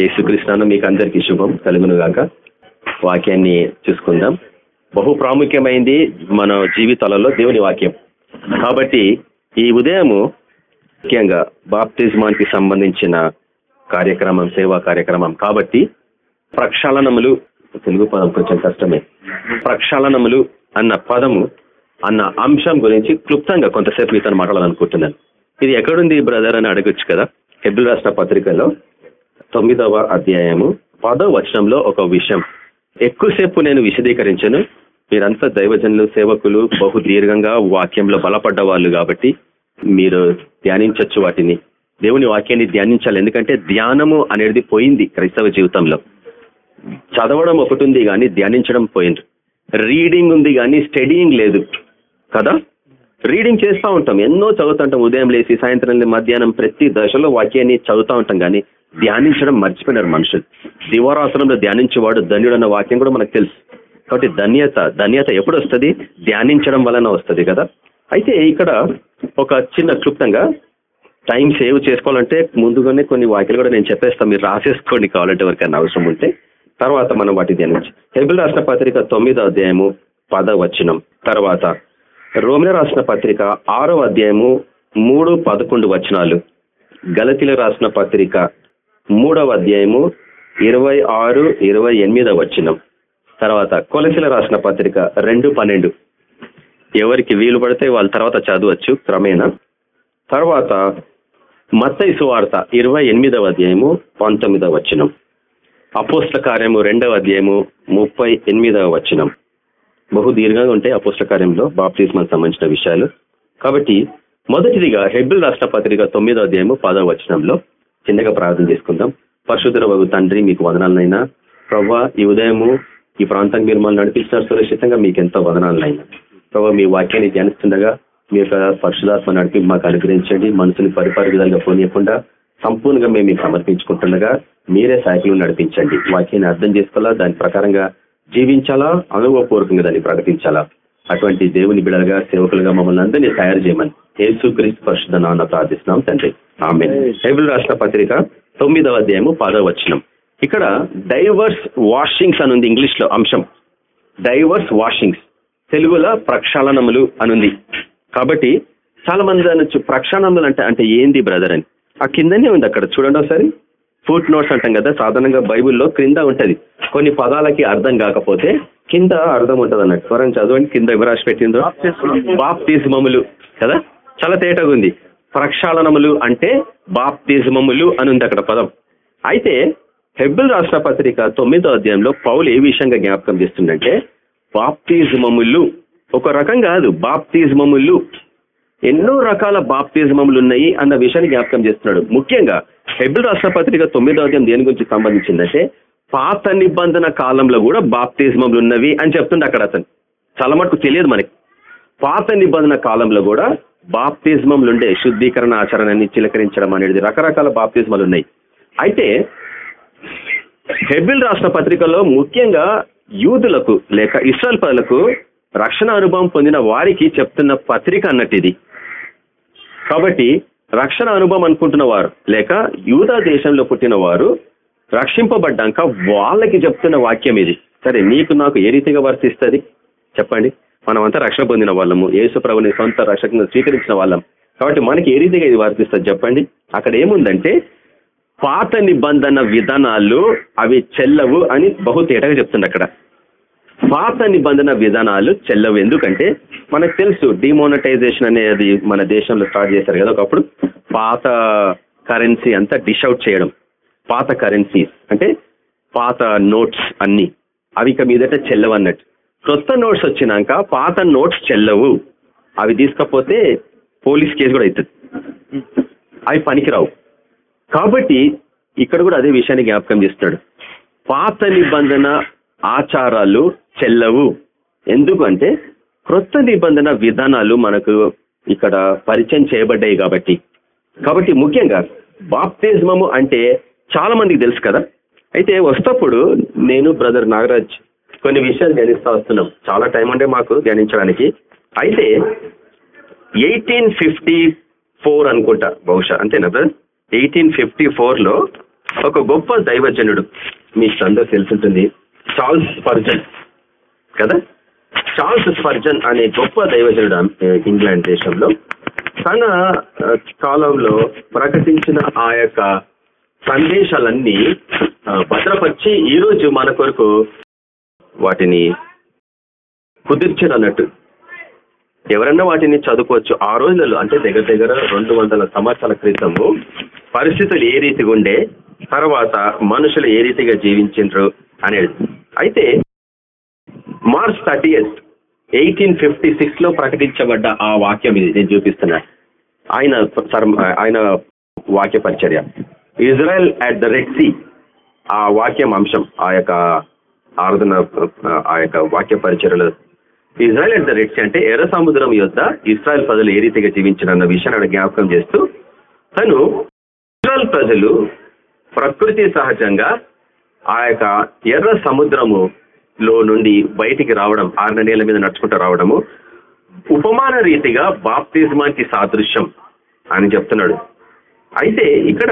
యేసుకృష్ణను మీకు అందరికీ శుభం కలుగును గాక వాక్యాన్ని చూసుకుందాం. బహు ప్రాముఖ్యమైంది మన జీవితాలలో దేవుని వాక్యం. కాబట్టి ఈ ఉదయము ముఖ్యంగా బాప్తిజమానికి సంబంధించిన కార్యక్రమం సేవా కార్యక్రమం. కాబట్టి ప్రక్షాళనములు తెలుగు పదం కొంచెం కష్టమే. ప్రక్షాళనములు అన్న పదము అన్న అంశం గురించి క్లుప్తంగా కొంతసేపు ఇతను మాట్లాడాలనుకుంటున్నాను. ఇది ఎక్కడుంది బ్రదర్ అని అడగొచ్చు కదా. హెబ్రిల్ రాష్ట్ర పత్రికలో తొమ్మిదవ అధ్యాయము. పదవ వచనంలో ఒక విషయం. ఎక్కువసేపు నేను విశదీకరించను. మీరంతా దైవజనులు సేవకులు బహు దీర్ఘంగా వాక్యంలో బలపడ్డ వాళ్ళు కాబట్టి మీరు ధ్యానించవచ్చు వాటిని. దేవుని వాక్యాన్ని ధ్యానించాలి. ఎందుకంటే ధ్యానము అనేది పోయింది క్రైస్తవ జీవితంలో. చదవడం ఒకటి ఉంది కానీ ధ్యానించడం పోయింది. రీడింగ్ ఉంది కానీ స్టడీయింగ్ లేదు. కదా? రీడింగ్ చేస్తూ ఉంటాం. ఎన్నో చదువుతుంటాం. ఉదయం లేచి సాయంత్రం మధ్యాహ్నం ప్రతి దశలో వాక్యాన్ని చదువుతూ ఉంటాం కానీ ధ్యానించడం మర్చిపోయినారు మనుషులు. దివారాసనంలో ధ్యానించేవాడు ధన్యుడు అన్న వాక్యం కూడా మనకు తెలుసు. కాబట్టి ధన్యత ధన్యత ఎప్పుడు వస్తుంది? ధ్యానించడం వలన వస్తుంది కదా? అయితే ఇక్కడ ఒక చిన్న క్లుప్తంగా టైం సేవ్ చేసుకోవాలంటే ముందుగానే కొన్ని వాక్యలు కూడా నేను చెప్పేస్తాను మీరు రాసేసుకోండి కావాలంటే ఎవరికైనా అవసరం ఉంటే. తర్వాత మనం వాటి ధ్యానించి. హెబిల్ రాసిన పత్రిక తొమ్మిదో అధ్యాయము పదవచనం. తర్వాత రోమిల రాసిన పత్రిక ఆరో అధ్యాయము మూడు పదకొండు వచనాలు. గలతిలో రాసిన పత్రిక మూడవ అధ్యాయము ఇరవై ఆరు ఇరవై ఎనిమిదవ వచ్చినం తర్వాత కొలసిల రాసిన పత్రిక రెండు పన్నెండు. ఎవరికి వీలు పడితే వాళ్ళ తర్వాత చదవచ్చు క్రమేణా. తర్వాత మత్తయి సువార్త ఇరవై ఎనిమిదవ అధ్యాయము పంతొమ్మిదవ వచనం. అపోస్ల కార్యము రెండవ అధ్యాయము ముప్పై ఎనిమిదవ వచనం. బహు దీర్ఘంగా ఉంటాయి అపోస్ల కార్యంలో బాప్తిస్మాన్ సంబంధించిన విషయాలు. కాబట్టి మొదటిదిగా హెబ్బిల్ రాష్ట్ర పత్రిక తొమ్మిదో అధ్యాయము పదవ వచనంలో చిన్నగా ప్రార్థన చేసుకుందాం. పరిశుద్ధ వగు తండ్రి మీకు వదనాలనైనా. ప్రవ్వా ఈ ఉదయము ఈ ప్రాంతానికి మీరు మమ్మల్ని నడిపించిన సురక్షితంగా మీకు ఎంతో వదనాలనైనా. ప్రభావ మీ వాక్యాన్ని ధ్యానిస్తుండగా మీ యొక్క పరిశుధాత్మ నడిపి మాకు అనుగ్రహించండి. మనసుని పరిపరి విధాలుగా పోనీయకుండా సంపూర్ణంగా మేము మీకు సమర్పించుకుంటుండగా మీరే సాయకులు నడిపించండి. వాక్యాన్ని అర్థం చేసుకోవాలా? దాని ప్రకారంగా జీవించాలా? అనుభవపూర్వకంగా దాన్ని ప్రకటించాలా? అటువంటి దేవుని బిడలుగా సేవకులుగా మమ్మల్ని అందరినీ తయారు చేయమని యేసు క్రీస్తు పరిశుద్ధ నాన్న ప్రార్థిస్తున్నాం తండ్రి. ఆమె బైబిల్ రాష్ట్ర పత్రిక తొమ్మిదవ అధ్యాయము పదవ వచనం. ఇక్కడ డైవర్స్ వాషింగ్స్ అని ఉంది ఇంగ్లీష్లో అంశం. Divers washings. తెలుగులో ప్రక్షాళనములు అనుంది కాబట్టి చాలా మంది అనొచ్చు ప్రక్షాళనములు అంటే అంటే ఏంది బ్రదర్ అని. ఆ కిందనే ఉంది అక్కడ చూడండి ఒకసారి. ఫుట్ నోట్స్ అంటాం కదా సాధారణంగా బైబిల్లో క్రింద ఉంటది. కొన్ని పదాలకి అర్థం కాకపోతే కింద అర్థం ఉంటది అన్నట్టు త్వరగా చదవండి కింద ఎవరు రాసి పెట్టిందో బాప్తిజమములు కదా? చాలా తేటగా ఉంది. ప్రక్షాళనములు అంటే బాప్తిజమములు అని ఉంది అక్కడ పదం. అయితే హెబ్బిల్ రాష్ట్ర పత్రిక తొమ్మిదో అధ్యాయంలో పౌలు ఏ విషయంగా జ్ఞాపకం చేస్తుందంటే బాప్తిజమములు. ఒక రకం కాదు బాప్తిజమములు. ఎన్నో రకాల బాప్తిజమములు ఉన్నాయి అన్న విషయాన్ని జ్ఞాపకం చేస్తున్నాడు. ముఖ్యంగా హెబ్రిల్ రాష్ట్ర పత్రిక తొమ్మిదో అధ్యాయం దేని గురించి సంబంధించిందంటే పాత నిబంధన కాలంలో కూడా బాప్తిజమములు ఉన్నవి అని చెప్తుండే అక్కడ అతను. చాలా మటుకు తెలియదు మనకి. పాత నిబంధన కాలంలో కూడా బాప్తిజమములు ఉండే శుద్ధీకరణ ఆచరణని చిలకరించడం అనేది రకరకాల బాప్తిజమాలు ఉన్నాయి అయితే హెబిల్ రాష్ట్ర పత్రికలో ముఖ్యంగా యూదులకు లేక ఇస్రాయల్ పదలకు రక్షణ అనుభవం పొందిన వారికి చెప్తున్న పత్రిక అన్నట్టు ఇది కాబట్టి రక్షణ అనుభవం అనుకుంటున్న వారు లేక యూదా దేశంలో పుట్టిన వారు రక్షింపబడ్డాక వాళ్ళకి చెప్తున్న వాక్యం ఇది. సరే నీకు నాకు ఏ రీతిగా వర్తిస్తుంది? చెప్పండి. మనమంతా రక్షణ పొందిన వాళ్ళము. యేసు ప్రభుని సొంత రక్షకంగా స్వీకరించిన వాళ్ళం. కాబట్టి మనకి ఏ రీతిగా ఇది వర్తిస్తుంది చెప్పండి? అక్కడ ఏముందంటే పాత నిబంధన విధానాలు అవి చెల్లవు అని బహు తేటగా చెప్తుంది అక్కడ. పాత నిబంధన విధానాలు చెల్లవు. ఎందుకంటే మనకు తెలుసు డిమోనటైజేషన్ అనేది మన దేశంలో స్టార్ట్ చేశారు కదా ఒకప్పుడు. పాత కరెన్సీ అంతా డిష్ అవుట్ చేయడం. పాత కరెన్సీస్ అంటే పాత నోట్స్ అన్ని. అవి ఇక మీదట చెల్లవు అన్నట్టు. కొత్త నోట్స్ వచ్చినాక పాత నోట్స్ చెల్లవు. అవి తీసుకపోతే పోలీస్ కేసు కూడా అవుతుంది అవి పనికిరావు. కాబట్టి ఇక్కడ కూడా అదే విషయాన్ని జ్ఞాపకం చేస్తున్నాడు. పాత నిబంధన ఆచారాలు చెల్లవు. ఎందుకంటే క్రొత్త నిబంధన విధానాలు మనకు ఇక్కడ పరిచయం చేయబడ్డాయి కాబట్టి. కాబట్టి ముఖ్యంగా బాప్తిజమము అంటే చాలా మందికి తెలుసు కదా. అయితే వస్తప్పుడు నేను బ్రదర్ నాగరాజ్ కొన్ని విషయాలు ధ్యానిస్తా వస్తున్నాం. చాలా టైం ఉండే మాకు ధ్యానించడానికి. అయితే ఎయిటీన్ ఫిఫ్టీ ఫోర్ అనుకుంటా బహుశా. అంతేనా బ్రదర్ ఎయిటీన్ ఫిఫ్టీ ఫోర్లో ఒక గొప్ప దైవజనుడు మీకు అందరూ తెలుసుంటుంది చార్ల్స్ స్పర్జన్. కదా? చార్ల్స్ స్పర్జన్ అనే గొప్ప దైవజనుడు ఇంగ్లాండ్ దేశంలో తన కాలంలో ప్రకటించిన ఆ యొక్క సందేశాలన్నీ భద్రపరిచి ఈ రోజు మన కొరకు వాటిని కుదిర్చారు అన్నట్టు ఎవరన్నా వాటిని చదువుకోవచ్చు. ఆ రోజులలో అంటే దగ్గర దగ్గర రెండు వందల సంవత్సరాల క్రితము పరిస్థితులు ఏ రీతిగా ఉండే తర్వాత మనుషులు ఏ రీతిగా జీవించిండ్రు అనేది. అయితే మార్చ్ థర్టీ ఎయిటీన్ ఫిఫ్టీ సిక్స్లో ప్రకటించబడ్డ ఆ వాక్యం ఇది నేను చూపిస్తున్నా. ఆయన సర్- ఆయన వాక్య పరిచర్య Israel at the Red Sea ఆ వాక్యం అంశం ఆ యొక్క ఆరాధన ఆ యొక్క వాక్య పరిచర్యలో. ఇజ్రాయల్ అట్ ద రెడ్ అంటే ఎర్ర సముద్రం యొక్క ఇస్రాయల్ ప్రజలు ఏ రీతిగా జీవించారన్న విషయాన్ని జ్ఞాపకం చేస్తూ తను ఇస్రాయల్ ప్రజలు ప్రకృతి సహజంగా ఆ యొక్క ఎర్ర సముద్రము లో నుండి బయటికి రావడం ఆరు నేల మీద నడుచుకుంటూ రావడము ఉపమాన రీతిగా బాప్తిజమానికి సాదృశ్యం అని చెప్తున్నాడు. అయితే ఇక్కడ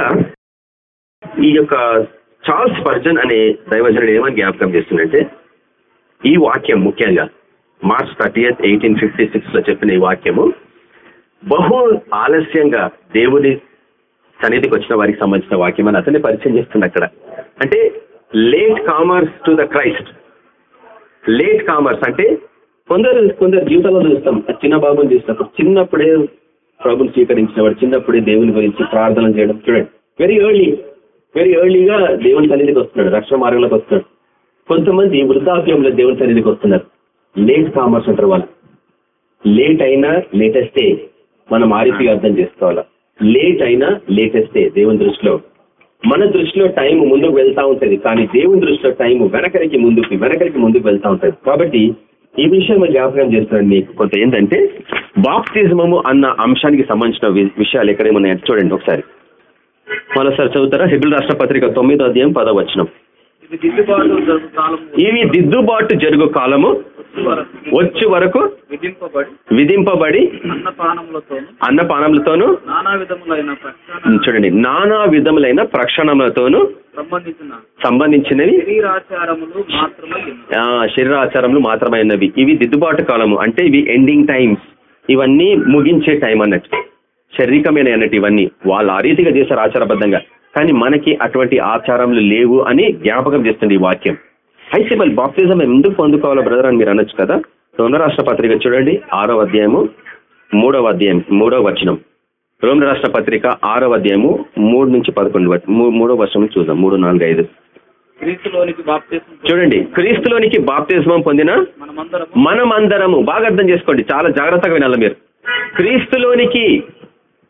ఈ యొక్క చార్ల్స్ పర్జన్ అనే దైవజనుడు ఏమని జ్ఞాపకం చేస్తుందంటే ఈ వాక్యం ముఖ్యంగా మార్చ్ థర్టీ ఎయిటీన్ ఫిఫ్టీ సిక్స్లో చెప్పిన ఈ వాక్యము బహు ఆలస్యంగా దేవుని సన్నిధికి వచ్చిన వారికి సంబంధించిన వాక్యం అని అతన్ని పరిచయం చేస్తుంది అక్కడ. అంటే latecomers to the Christ latecomers అంటే కొందరు కొందరు జీవితంలో చూస్తాం చిన్న బాబుని చూసినప్పుడు చిన్నప్పుడే ప్రభుని స్వీకరించిన వాడు చిన్నప్పుడే దేవుని గురించి ప్రార్థన చేయడం. చూడండి వెరీ ఎర్లీ వెరీ ఎర్లీగా దేవుని సన్నిధికి వస్తున్నాడు రక్షణ మార్గంలోకి వస్తున్నాడు. కొంతమంది వృద్ధాప్యంలో దేవుని సన్నిధికి వస్తున్నారు. లేట్ కామర్స్ అంటారు వాళ్ళు. లేట్ అయినా లేటెస్టే మనం ఆ రీతిగా అర్థం చేసుకోవాలా. లేట్ అయినా లేటెస్టే దేవుని దృష్టిలో. మన దృష్టిలో టైం ముందుకు వెళ్తా ఉంటది కానీ దేవుని దృష్టిలో టైం వెనకరికి ముందుకు వెనకరికి ముందుకు వెళ్తా ఉంటది. కాబట్టి ఈ విషయం జ్ఞాపకం చేస్తున్నాను మీకు. కొంత ఏంటంటే బాప్తిజమము అన్న అంశానికి సంబంధించిన వి- విషయాలు ఎక్కడేమున్నాయంటే చూడండి ఒకసారి. మరోసారి చదువుతారా? హిబుల్ రాష్ట్ర పత్రిక తొమ్మిదో అధ్యాయం పదవచనం. ఇవి దిద్దుబాటు జరుగు కాలము. వచ్చి వరకు విధింపబడి అన్నపానములతోను చూడండి నానా విధములైన ప్రక్షణములతోను సంబంధించినవి. శరీరాచారములు మాత్రమైనవి. ఇవి దిద్దుబాటు కాలము. అంటే ఇవి ఎండింగ్ టైమ్స్ ఇవన్నీ ముగించే టైం అన్నట్టు. శారీరకమైన అన్నట్టు ఇవన్నీ వాళ్ళు ఆ రీతిగా చేశారు ఆచారబద్ధంగా. కానీ మనకి అటువంటి ఆచారములు లేవు అని జ్ఞాపకం చేస్తుంది ఈ వాక్యం. అయితే మళ్ళీ బాప్తిజం ఎందుకు పొందుకోవాలో బ్రదర్ అని మీరు అనొచ్చు కదా? రోమ రాష్ట్ర పత్రిక చూడండి ఆరో అధ్యాయము మూడవ అధ్యాయం మూడవ వచనం. రోమ రాష్ట్ర పత్రిక ఆరో అధ్యాయము మూడు నుంచి పదకొండు మూడో వర్షం చూద్దాం మూడు నాలుగు ఐదు. చూడండి క్రీస్తులోనికి బాప్తిజమం పొందిన మనమందరము. బాగా అర్థం చేసుకోండి చాలా జాగ్రత్తగా వినాలి మీరు. క్రీస్తులోనికి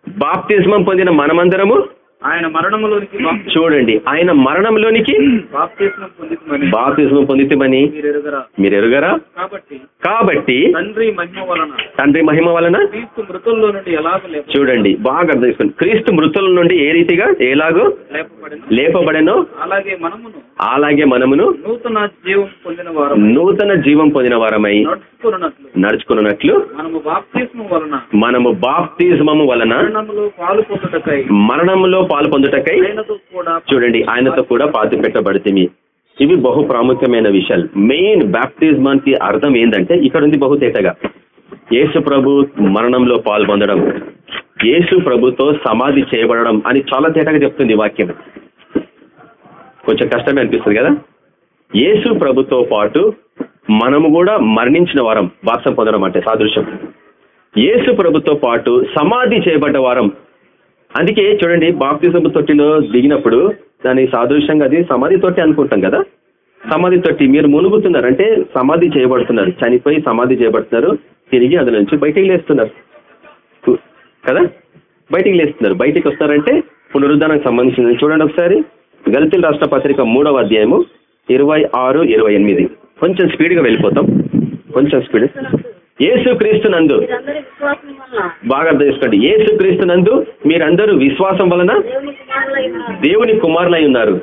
బాప్తిజమం పొందిన మనమందరము ఆయన మరణములోనికి బాప్తి- చూడండి ఆయన మరణంలోనికి బాప్తిస్మం పొందితమని. మీరు ఎరుగరా కాబట్టి కాబట్టి తండ్రి మహిమ వలన తండ్రి మహిమ వలన క్రీస్తు మృతుల్లో నుండి ఎలాగ చూడండి బాగా అర్థం చేసుకోండి. క్రీస్తు మృతుల నుండి ఏ రీతిగా ఎలాగో లేపబడిన లేపబడెనో అలాగే మనమును అలాగే మనమును నూతన జీవం పొందిన వారు నూతన జీవం పొందిన వారమై నడుచుకున్నట్లు మనము బాప్తిస్మం వలన మనము బాప్తిజమము వలన మరణంలో పాలు పొందుటకై చూడండి ఆయనతో కూడా పాతి పెట్టబడితే ఇవి బహు ప్రాముఖ్యమైన విషయాలు. మెయిన్ బాప్టిజమానికి అర్థం ఏంటంటే ఇక్కడ ఉంది బహుతేటగా యేసు ప్రభు మరణంలో పాల్పొందడం యేసు ప్రభుతో సమాధి చేయబడడం అని చాలా తేటగా చెప్తుంది వాక్యం. కొంచెం కష్టమే అనిపిస్తుంది కదా? యేసు ప్రభుతో పాటు మనము కూడా మరణించిన వారం వాసం పొందడం అంటే సాదృశ్యం. యేసు ప్రభుతో పాటు సమాధి చేయబడ్డ వారం అందుకే చూడండి బాప్తిజం తొట్టిలో దిగినప్పుడు దాని సాదృశ్యంగా అది సమాధి తొట్టి అనుకుంటాం కదా? సమాధి తొట్టి మీరు మునుగుతున్నారు అంటే సమాధి చేయబడుతున్నారు చనిపోయి సమాధి చేయబడుతున్నారు తిరిగి అందులో నుంచి బయటికి లేస్తున్నారు. కదా? బయటికి లేస్తున్నారు. బయటికి వస్తారంటే పునరుద్ధానికి సంబంధించింది. చూడండి ఒకసారి. గలితుల రాష్ట్ర పత్రిక మూడవ అధ్యాయము ఇరవై ఆరు ఇరవై ఎనిమిది. కొంచెం స్పీడ్గా వెళ్ళిపోతాం. కొంచెం స్పీడ్ యేసు క్రీస్తు నందు బాగా అర్థం చేసుకోండి. యేసు క్రీస్తు నందు మీరందరూ విశ్వాసం వలన దేవుని కుమారులై ఉన్నారు?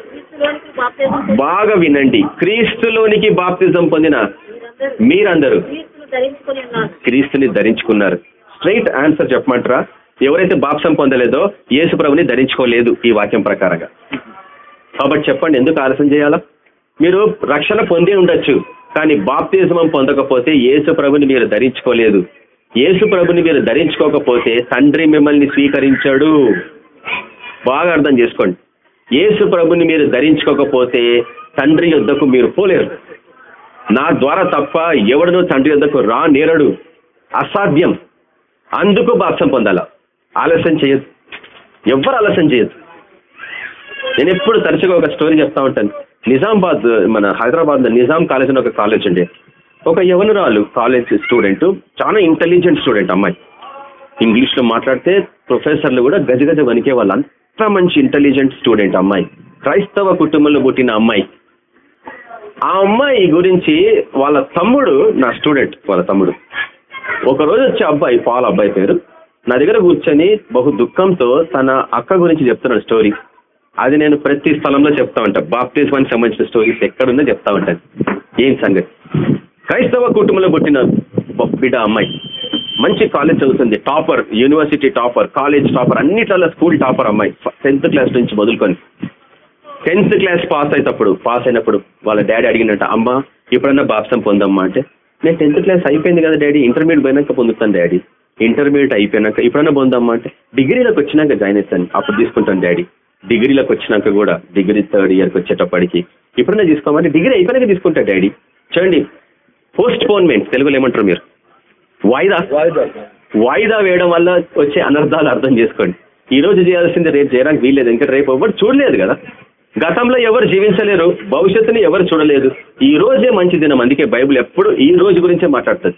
బాగా వినండి. క్రీస్తులోనికి బాప్తిజం పొందిన మీరందరూ క్రీస్తుని ధరించుకున్నారు. స్ట్రైట్ ఆన్సర్ చెప్పమంటారా? ఎవరైతే బాప్సం పొందలేదో యేసు ప్రభుని ధరించుకోలేదు ఈ వాక్యం ప్రకారంగా. కాబట్టి చెప్పండి ఎందుకు ఆలస్యం చేయాలా? మీరు రక్షణ పొంది ఉండొచ్చు. కానీ బాప్తిజమం పొందకపోతే యేసు ప్రభుని మీరు ధరించుకోలేదు. యేసు ప్రభుని మీరు ధరించుకోకపోతే తండ్రి మిమ్మల్ని స్వీకరించాడు. బాగా అర్థం చేసుకోండి. యేసు ప్రభుని మీరు ధరించుకోకపోతే తండ్రి యుద్ధకు మీరు పోలేరు. నా ద్వారా తప్ప ఎవడను తండ్రి యుద్ధకు రా నేరడు. అసాధ్యం. అందుకు బాప్సం పొందాల? ఆలస్యం చేయదు ఎవ్వరు ఆలస్యం చేయదు నేను ఎప్పుడు తరచుగా ఒక స్టోరీ చెప్తా ఉంటాను. నిజామాబాద్ మన హైదరాబాద్ నిజాం కాలేజ్ అని ఒక కాలేజ్ అండి. ఒక యవనురాలు కాలేజ్ స్టూడెంట్ చాలా ఇంటెలిజెంట్ స్టూడెంట్ అమ్మాయి. ఇంగ్లీష్లో మాట్లాడితే ప్రొఫెసర్లు కూడా గజగజ వణికే వాళ్ళు అంత మంచి ఇంటెలిజెంట్ స్టూడెంట్ అమ్మాయి. క్రైస్తవ కుటుంబంలో పుట్టిన అమ్మాయి. ఆ అమ్మాయి గురించి వాళ్ళ తమ్ముడు నా స్టూడెంట్ వాళ్ళ తమ్ముడు. ఒక రోజు వచ్చే అబ్బాయి పాల అబ్బాయి పేరు. నా దగ్గర కూర్చొని బహు దుఃఖంతో తన అక్క గురించి చెప్తున్నాడు స్టోరీ అది నేను ప్రతి స్థలంలో చెప్తా ఉంటాను బాప్తిజమానికి సంబంధించిన స్టోరీస్ ఎక్కడుందో చెప్తా ఉంటాను ఏం సంగతి? క్రైస్తవ కుటుంబంలో పుట్టిన బిడ్డ అమ్మాయి. మంచి కాలేజ్ చదువుతుంది. Topper university topper college topper అన్నిట్లలో స్కూల్ టాపర్ అమ్మాయి. టెన్త్ క్లాస్ నుంచి మొదలుకొని. టెన్త్ క్లాస్ పాస్ అయినప్పుడు పాస్ అయినప్పుడు వాళ్ళ డాడీ అడిగినట్ట అమ్మ ఎప్పుడన్నా బాప్సం పొందమ్మా? అంటే నేను టెన్త్ క్లాస్ అయిపోయింది కదా డాడీ ఇంటర్మీడియట్ పోయినాక పొందుతాను డాడీ ఇంటర్మీడియట్ అయిపోయినాక ఎప్పుడన్నా పొందమ్మా? అంటే డిగ్రీలోకి వచ్చినాక జాయిన్ అవుతాను అప్పుడు తీసుకుంటాను డాడీ డిగ్రీలోకి వచ్చినాక కూడా డిగ్రీ థర్డ్ ఇయర్కి వచ్చేటప్పటికి ఎప్పుడన్నా తీసుకోమంటే డిగ్రీ అయిపోయినాక తీసుకుంటా డాడీ. చూడండి పోస్ట్ పోన్మెంట్ తెలుగులో ఏమంటారు మీరు? వాయిదా? వాయిదా. వేయడం వల్ల వచ్చే అనర్థాలు అర్థం చేసుకోండి. ఈ రోజు చేయాల్సింది రేపు చేయడానికి వీల్లేదు. ఇంకా రేపు ఎవరు చూడలేదు కదా. గతంలో ఎవరు జీవించలేరు భవిష్యత్తుని ఎవరు చూడలేదు. ఈ రోజే మంచి దినం. అందుకే బైబిల్ ఎప్పుడు ఈ రోజు గురించే మాట్లాడుతుంది.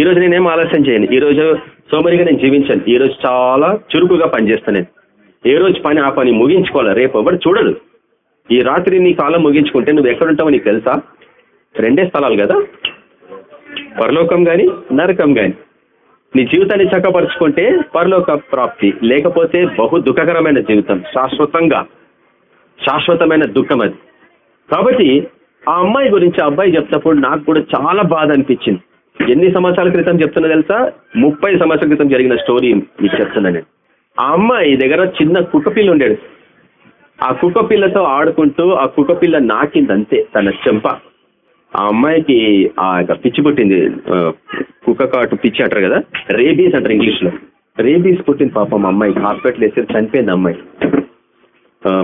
ఈ రోజు నేనేం ఆలస్యం చేయను. ఈ రోజు సోమరిగా నేను జీవించాను. ఈ రోజు చాలా చురుకుగా పనిచేస్తాను నేను ఏ రోజు పని ఆ పని ముగించుకోవాలి? రేపు ఎవరు చూడడు ఈ రాత్రి నీ కాలం ముగించుకుంటే నువ్వు ఎక్కడుంటావో నీకు తెలుసా? రెండే స్థలాలు కదా. పరలోకం కానీ నరకం కానీ నీ జీవితాన్ని చక్కపరుచుకుంటే పరలోక ప్రాప్తి లేకపోతే బహు దుఃఖకరమైన జీవితం శాశ్వతంగా. శాశ్వతమైన దుఃఖం అది. కాబట్టి ఆ అమ్మాయి గురించి అబ్బాయి చెప్తప్పుడు నాకు కూడా చాలా బాధ అనిపించింది. ఎన్ని సంవత్సరాల క్రితం చెప్తున్నా తెలుసా? ముప్పై సంవత్సరాల క్రితం జరిగిన స్టోరీ మీకు చెప్తున్నా నేను. ఆ అమ్మాయి దగ్గర చిన్న కుక్కపిల్ల ఉండేది. ఆ కుక్కపిల్లతో ఆడుకుంటూ ఆ కుక్కపిల్ల నాకింది అంతే తన చెంప. ఆ అమ్మాయికి ఆ యొక్క పిచ్చి పుట్టింది కుక్క కాటు పిచ్చి అంటారు కదా రేబీస్ అంటారు ఇంగ్లీష్లో రేబీస్ పుట్టింది పాపం అమ్మాయికి హాస్పిటల్ వేసి చనిపోయింది అమ్మాయి.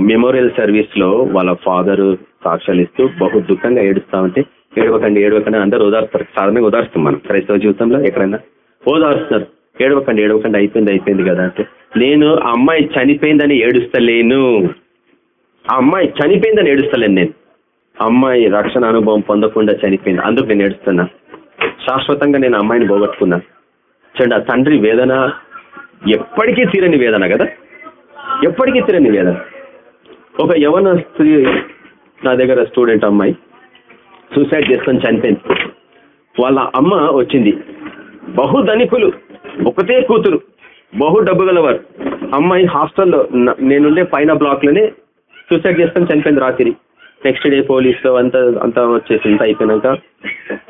మెమోరియల్ సర్వీస్లో వాళ్ళ ఫాదర్ సాక్ష్యాలు ఇస్తూ బహు దుఃఖంగా ఏడుస్తా ఉంటే ఏడవకండి ఏడవకండి అందరూ ఓదార్స్తారు. సాధారణంగా ఓదార్స్తాం మనం. క్రైస్తవ జీవితంలో ఎక్కడైనా ఓదారుస్తున్నారు. ఏడవకండి ఏడవకండి అయిపోయింది అయిపోయింది కదా అంటే నేను ఆ అమ్మాయి చనిపోయిందని ఏడుస్తలేను. ఆ అమ్మాయి చనిపోయిందని ఏడుస్తలేను నేను. అమ్మాయి రక్షణ అనుభవం పొందకుండా చనిపోయింది. అందుకు నేను ఏడుస్తున్నా. శాశ్వతంగా నేను అమ్మాయిని పోగొట్టుకున్నా. చూడండి ఆ తండ్రి వేదన ఎప్పటికీ తీరని వేదన కదా? ఎప్పటికీ తీరని వేదన. ఒక యవన స్త్రీ నా దగ్గర స్టూడెంట్ అమ్మాయి సూసైడ్ చేసుకొని చనిపోయింది. వాళ్ళ అమ్మ వచ్చింది. బహుధనికులు ఒకటే కూతురు. బహు డబ్బు గలవారు. అమ్మాయి హాస్టల్లో నేనుండే పైన బ్లాక్లోనే సూసైడ్ చేసుకొని చనిపోయింది రాత్రి. నెక్స్ట్ డే పోలీసులో అంతా అంతా వచ్చేసి ఇంత అయిపోయినాక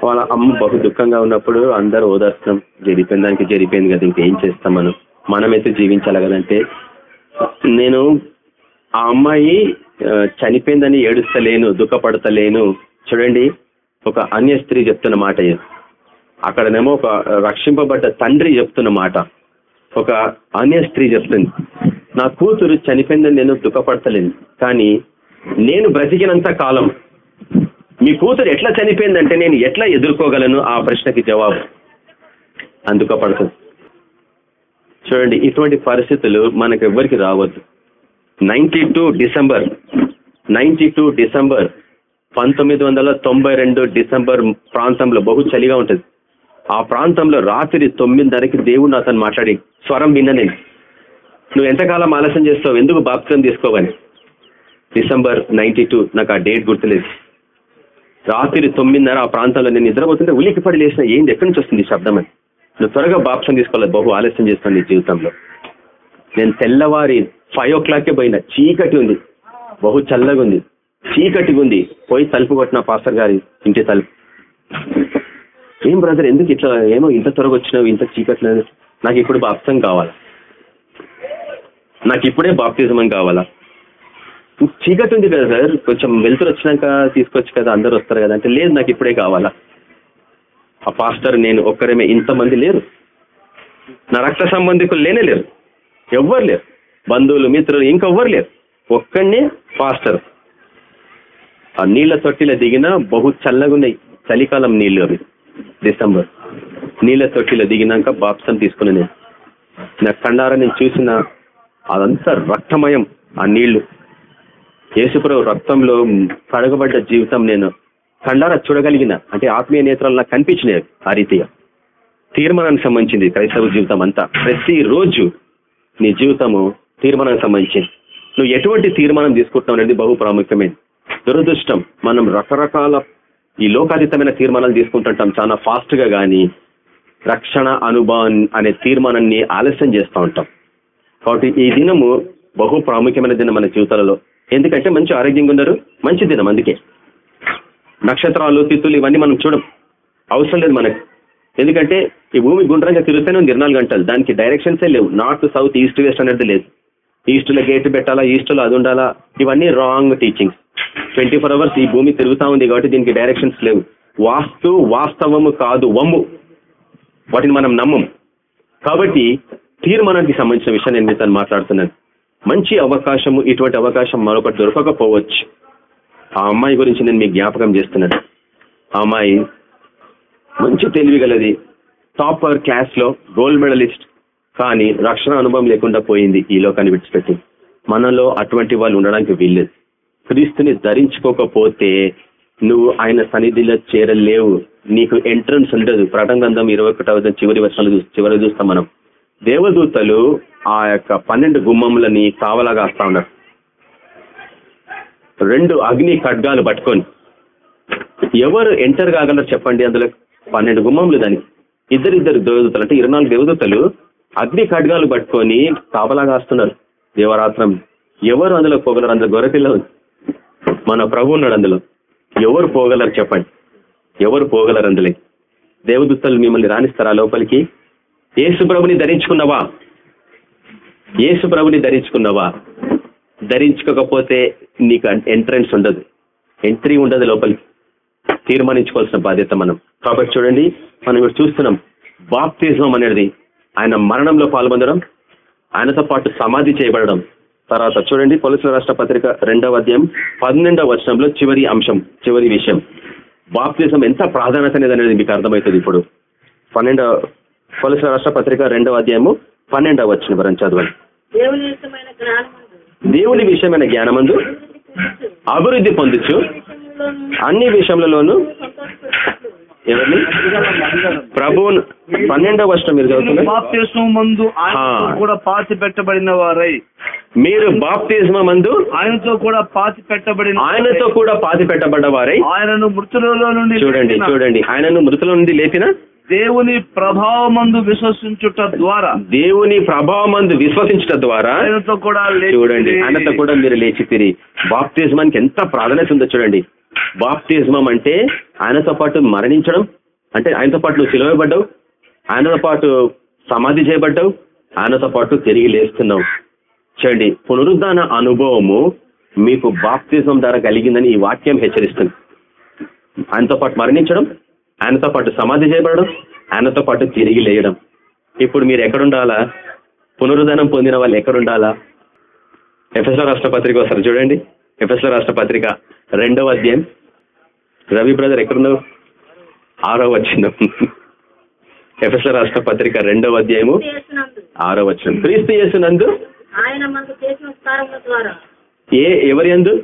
వాళ్ళ అమ్మ బహు దుఃఖంగా ఉన్నప్పుడు అందరూ ఓదార్చడం జరిగిపోయిన దానికి జరిగిపోయింది కదా ఇంకేం చేస్తాం మనం? మనమైతే జీవించాలి కదంటే నేను ఆ అమ్మాయి చనిపోయిందని ఏడుస్తలేను దుఃఖపడతలేను. చూడండి ఒక అన్య స్త్రీ చెప్తున్న మాట ఇది. అక్కడనేమో ఒక రక్షింపబడ్డ తండ్రి చెప్తున్న మాట. ఒక అన్య స్త్రీ చెప్తుంది. నా కూతురు చనిపోయిందని నేను దుఃఖపడతలేను కానీ నేను బ్రతికినంత కాలం మీ కూతురు ఎట్లా చనిపోయిందంటే నేను ఎట్లా ఎదుర్కోగలను? ఆ ప్రశ్నకి జవాబు. అందుకోపడుతుంది. చూడండి ఇటువంటి పరిస్థితులు మనకు ఎవ్వరికి రావద్దు. Ninety two December ninety two December పంతొమ్మిది వందల తొంభై రెండు డిసెంబర్ ప్రాంతంలో బహు చలిగా ఉంటుంది. ఆ ప్రాంతంలో రాత్రి తొమ్మిదిన్నరకి దేవుడు అతను మాట్లాడి స్వరం విన్న నేను నువ్వు ఎంతకాలం ఆలస్యం చేస్తావు? ఎందుకు బాప్తిజం తీసుకోవని? డిసెంబర్ నైన్టీ టూ నాకు ఆ డేట్ గుర్తులేదు. రాత్రి తొమ్మిదిన్నర ఆ ప్రాంతంలో నేను నిద్రపోతుంటే ఉలికి పడి లేచిన ఏంది? ఎక్కడి నుంచి వస్తుంది శబ్దం? అని. నువ్వు త్వరగా బాప్సం తీసుకోవాలి. బహు ఆలస్యం చేస్తాను నీ జీవితంలో. నేను తెల్లవారి ఫైవ్ ఓ క్లాక్కే పోయినా. చీకటి ఉంది. బహు చల్లగా ఉంది చీకటిగా ఉంది పోయి తలుపు కొట్టిన పాస్టర్ గారి ఇంటి తలుపు. ఏం బ్రదర్ ఎందుకు ఇట్లా? ఏమో ఇంత త్వరగా వచ్చినావు ఇంత చీకట్లేదు నాకు ఇప్పుడు బాప్సం కావాలా? నాకు ఇప్పుడే బాప్తిజం కావాలా? చీకటి ఉంది కదా సార్ కొంచెం వెళ్తురు వచ్చినాక తీసుకొచ్చు కదా అందరు వస్తారు కదా అంటే లేదు నాకు ఇప్పుడే కావాలా? ఆ పాస్టర్ నేను ఒక్కరేమే ఇంతమంది లేరు. నా రక్త సంబంధికులు లేనే లేరు. ఎవ్వరు లేరు. బంధువులు మిత్రులు ఇంకెవ్వరు లేరు. ఒక్కడనే పాస్టర్ ఆ నీళ్ళ తొట్టిలో దిగిన బహు చల్లగా ఉన్నాయి చలికాలం నీళ్ళు అవి. డిసెంబర్. నీళ్ళ తొట్టిలో దిగినాక బాప్సం తీసుకుని నేను. నా కండార నేను చూసిన అదంతా రక్తమయం ఆ నీళ్ళు యేసుప్రభు రక్తంలో కడగబడ్డ జీవితం నేను కండార చూడగలిగిన అంటే ఆత్మీయ నేత్రాలు నాకు కనిపించినాయి ఆ రీతిగా. తీర్మానానికి సంబంధించింది క్రైస్తవ జీవితం అంతా. ప్రతిరోజు నీ జీవితము తీర్మానానికి సంబంధించింది. నువ్వు ఎటువంటి తీర్మానం తీసుకుంటున్నావు అనేది బహు ప్రాముఖ్యమైనది. దురదృష్టం మనం రకరకాల ఈ లోకాతీతమైన తీర్మానాలు తీసుకుంటుంటాం చాలా ఫాస్ట్గా కానీ రక్షణ అనుభవం అనే తీర్మానాన్ని ఆలస్యం చేస్తూ ఉంటాం. కాబట్టి ఈ దినము బహు ప్రాముఖ్యమైన దినం మన జీవితాలలో. ఎందుకంటే మంచి ఆరోగ్యంగా ఉన్నారు మంచి దినం అందుకే. నక్షత్రాలు తిత్తులు ఇవన్నీ మనం చూడం. అవసరం లేదు మనకు. ఎందుకంటే ఈ భూమి గుండ్రంగా తిరుగుతూనే ఉంది ఇరవై గంటలు దానికి డైరెక్షన్సే లేవు. నార్త్ సౌత్ ఈస్ట్ వెస్ట్ అనేది లేదు. ఈస్ట్లో గేట్ పెట్టాలా ఈస్ట్లో అది ఉండాలా? ఇవన్నీ wrong teachings. Twenty four hours ఈ భూమి తిరుగుతూ ఉంది కాబట్టి దీనికి డైరెక్షన్స్ లేవు. వాస్తు వాస్తవము కాదు వమ్ము. వాటిని మనం నమ్మం. కాబట్టి తీర్మానానికి సంబంధించిన విషయం నేను మీతో మాట్లాడుతున్నాను. మంచి అవకాశము ఇటువంటి అవకాశం మరొకటి దొరకకపోవచ్చు. ఆ అమ్మాయి గురించి నేను మీకు జ్ఞాపకం చేస్తున్నాను. ఆ అమ్మాయి మంచి తెలివి గలది టాపర్ క్లాస్లో గోల్డ్ మెడలిస్ట్ కానీ రక్షణ అనుభవం లేకుండా పోయింది ఈ లోకాన్ని విడిచిపెట్టి. మనలో అటువంటి వాళ్ళు ఉండడానికి వీల్లేదు. క్రీస్తుని ధరించుకోకపోతే నువ్వు ఆయన సన్నిధిలో చేరలేవు. నీకు ఎంట్రన్స్ ఉండదు. ప్రటంగంధం ఇరవై ఒకటవ చివరి వర్షాలు చివరి చూస్తాం మనం. దేవదూతలు ఆ యొక్క పన్నెండు గుమ్మములని కావలాగా వస్తా ఉన్నారు. రెండు అగ్ని ఖడ్గాలు పట్టుకొని. ఎవరు ఎంటర్ కాగలరు చెప్పండి అందులో. పన్నెండు గుమ్మములు దానికి. ఇద్దరిద్దరు దేవదూతలు అంటే ఇరవై నాలుగు దేవదూతలు అగ్ని ఖడ్గాలు పట్టుకొని కాపలాగా వస్తున్నారు దేవరాత్రం ఎవరు అందులో పోగలరు? అందులో గొర్రెపిల్ల ఉంది. మన ప్రభు ఉన్నాడు అందులో. ఎవరు పోగలరు చెప్పండి. ఎవరు పోగలరు అందులో? దేవదూతలు మిమ్మల్ని రాణిస్తారా లోపలికి? యేసు ప్రభుని ధరించుకున్నావా? యేసు ప్రభుని ధరించుకున్నావా? ధరించుకోకపోతే నీకు ఎంట్రన్స్ ఉండదు. ఎంట్రీ ఉండదు లోపలికి. తీర్మానించుకోవాల్సిన బాధ్యత మనం. కాబట్టి చూడండి మనం ఇప్పుడు చూస్తున్నాం బాప్తిజం అనేది ఆయన మరణంలో పాల్పొందడం ఆయనతో పాటు సమాధి చేయబడడం తర్వాత చూడండి పోలీసుల రాష్ట్ర పత్రిక రెండవ అధ్యాయం పన్నెండవ వచనంలో చివరి అంశం చివరి విషయం. బాప్తిజం ఎంత ప్రాధాన్యత అనేది అనేది మీకు అర్థమవుతుంది ఇప్పుడు. పన్నెండవ పోలీసుల రాష్ట్ర పత్రిక రెండవ అధ్యాయము పన్నెండవ వచ్చిన వరం చదవండి. దేవుని విషయమైన జ్ఞానమందు. అభివృద్ధి పొందొచ్చు విషయంలోనూ అన్ని విషయములలోనూ సంతోషపెట్టినట్లు ఎవరిని? ప్రభు పన్నెండవ వర్షం మీరు చదువుతున్నారు? బాప్తిస్మం మందు. కూడా పాతి పెట్టబడిన వారై. మీరు బాప్తిజమ మందు? ఆయనతో కూడా పాతి పెట్టబడిన ఆయనతో కూడా పాతి పెట్టబడ్డ వారై? ఆయనను మృతులలో నుండి చూడండి చూడండి. ఆయనను మృతుల నుండి లేపిన? దేవుని ప్రభావమందు విశ్వసించుట ద్వారా. దేవుని ప్రభావమందు విశ్వసించట ద్వారా? ఆయనతో కూడా లేచి చూడండి ఆయనతో కూడా మీరు లేచితిరి బాప్తిజమానికి ఎంత ప్రాధాన్యత ఉందో చూడండి. బాప్తిజమం అంటే ఆయనతో పాటు మరణించడం. అంటే ఆయనతో పాటు నువ్వు సిలువబడ్డావు ఆయనతో పాటు సమాధి చేయబడ్డావు. ఆయనతో పాటు తిరిగి లేస్తున్నావు. చూడండి పునరుద్ధాన అనుభవము మీకు బాప్తిజం ద్వారా కలిగిందని ఈ వాక్యం హెచ్చరిస్తుంది. ఆయనతో పాటు మరణించడం ఆయనతో పాటు సమాధి చేయబడడం ఆయనతో పాటు తిరిగి లేయడం. ఇప్పుడు మీరు ఎక్కడుండాలా? పునరుద్ధానం పొందిన వాళ్ళు ఎక్కడుండాలా? ఎఫ్ఎస్ల రాష్ట్ర పత్రిక ఒకసారి చూడండి. ఎఫ్ఎస్ల రాష్ట్ర పత్రిక రెండవ అధ్యాయం. రవి బ్రదర్ ఎక్కడున్నావు ఆరో వచ్చిన ఎఫ్ఎస్ల రాష్ట్ర పత్రిక రెండవ అధ్యాయము. చేసినందు ఆరో వచ్చిన క్రీస్తు యేసునందు ఆయన మనకు చేసిన ఉపకారముల ద్వారా. ఏ ఎవరి యందు?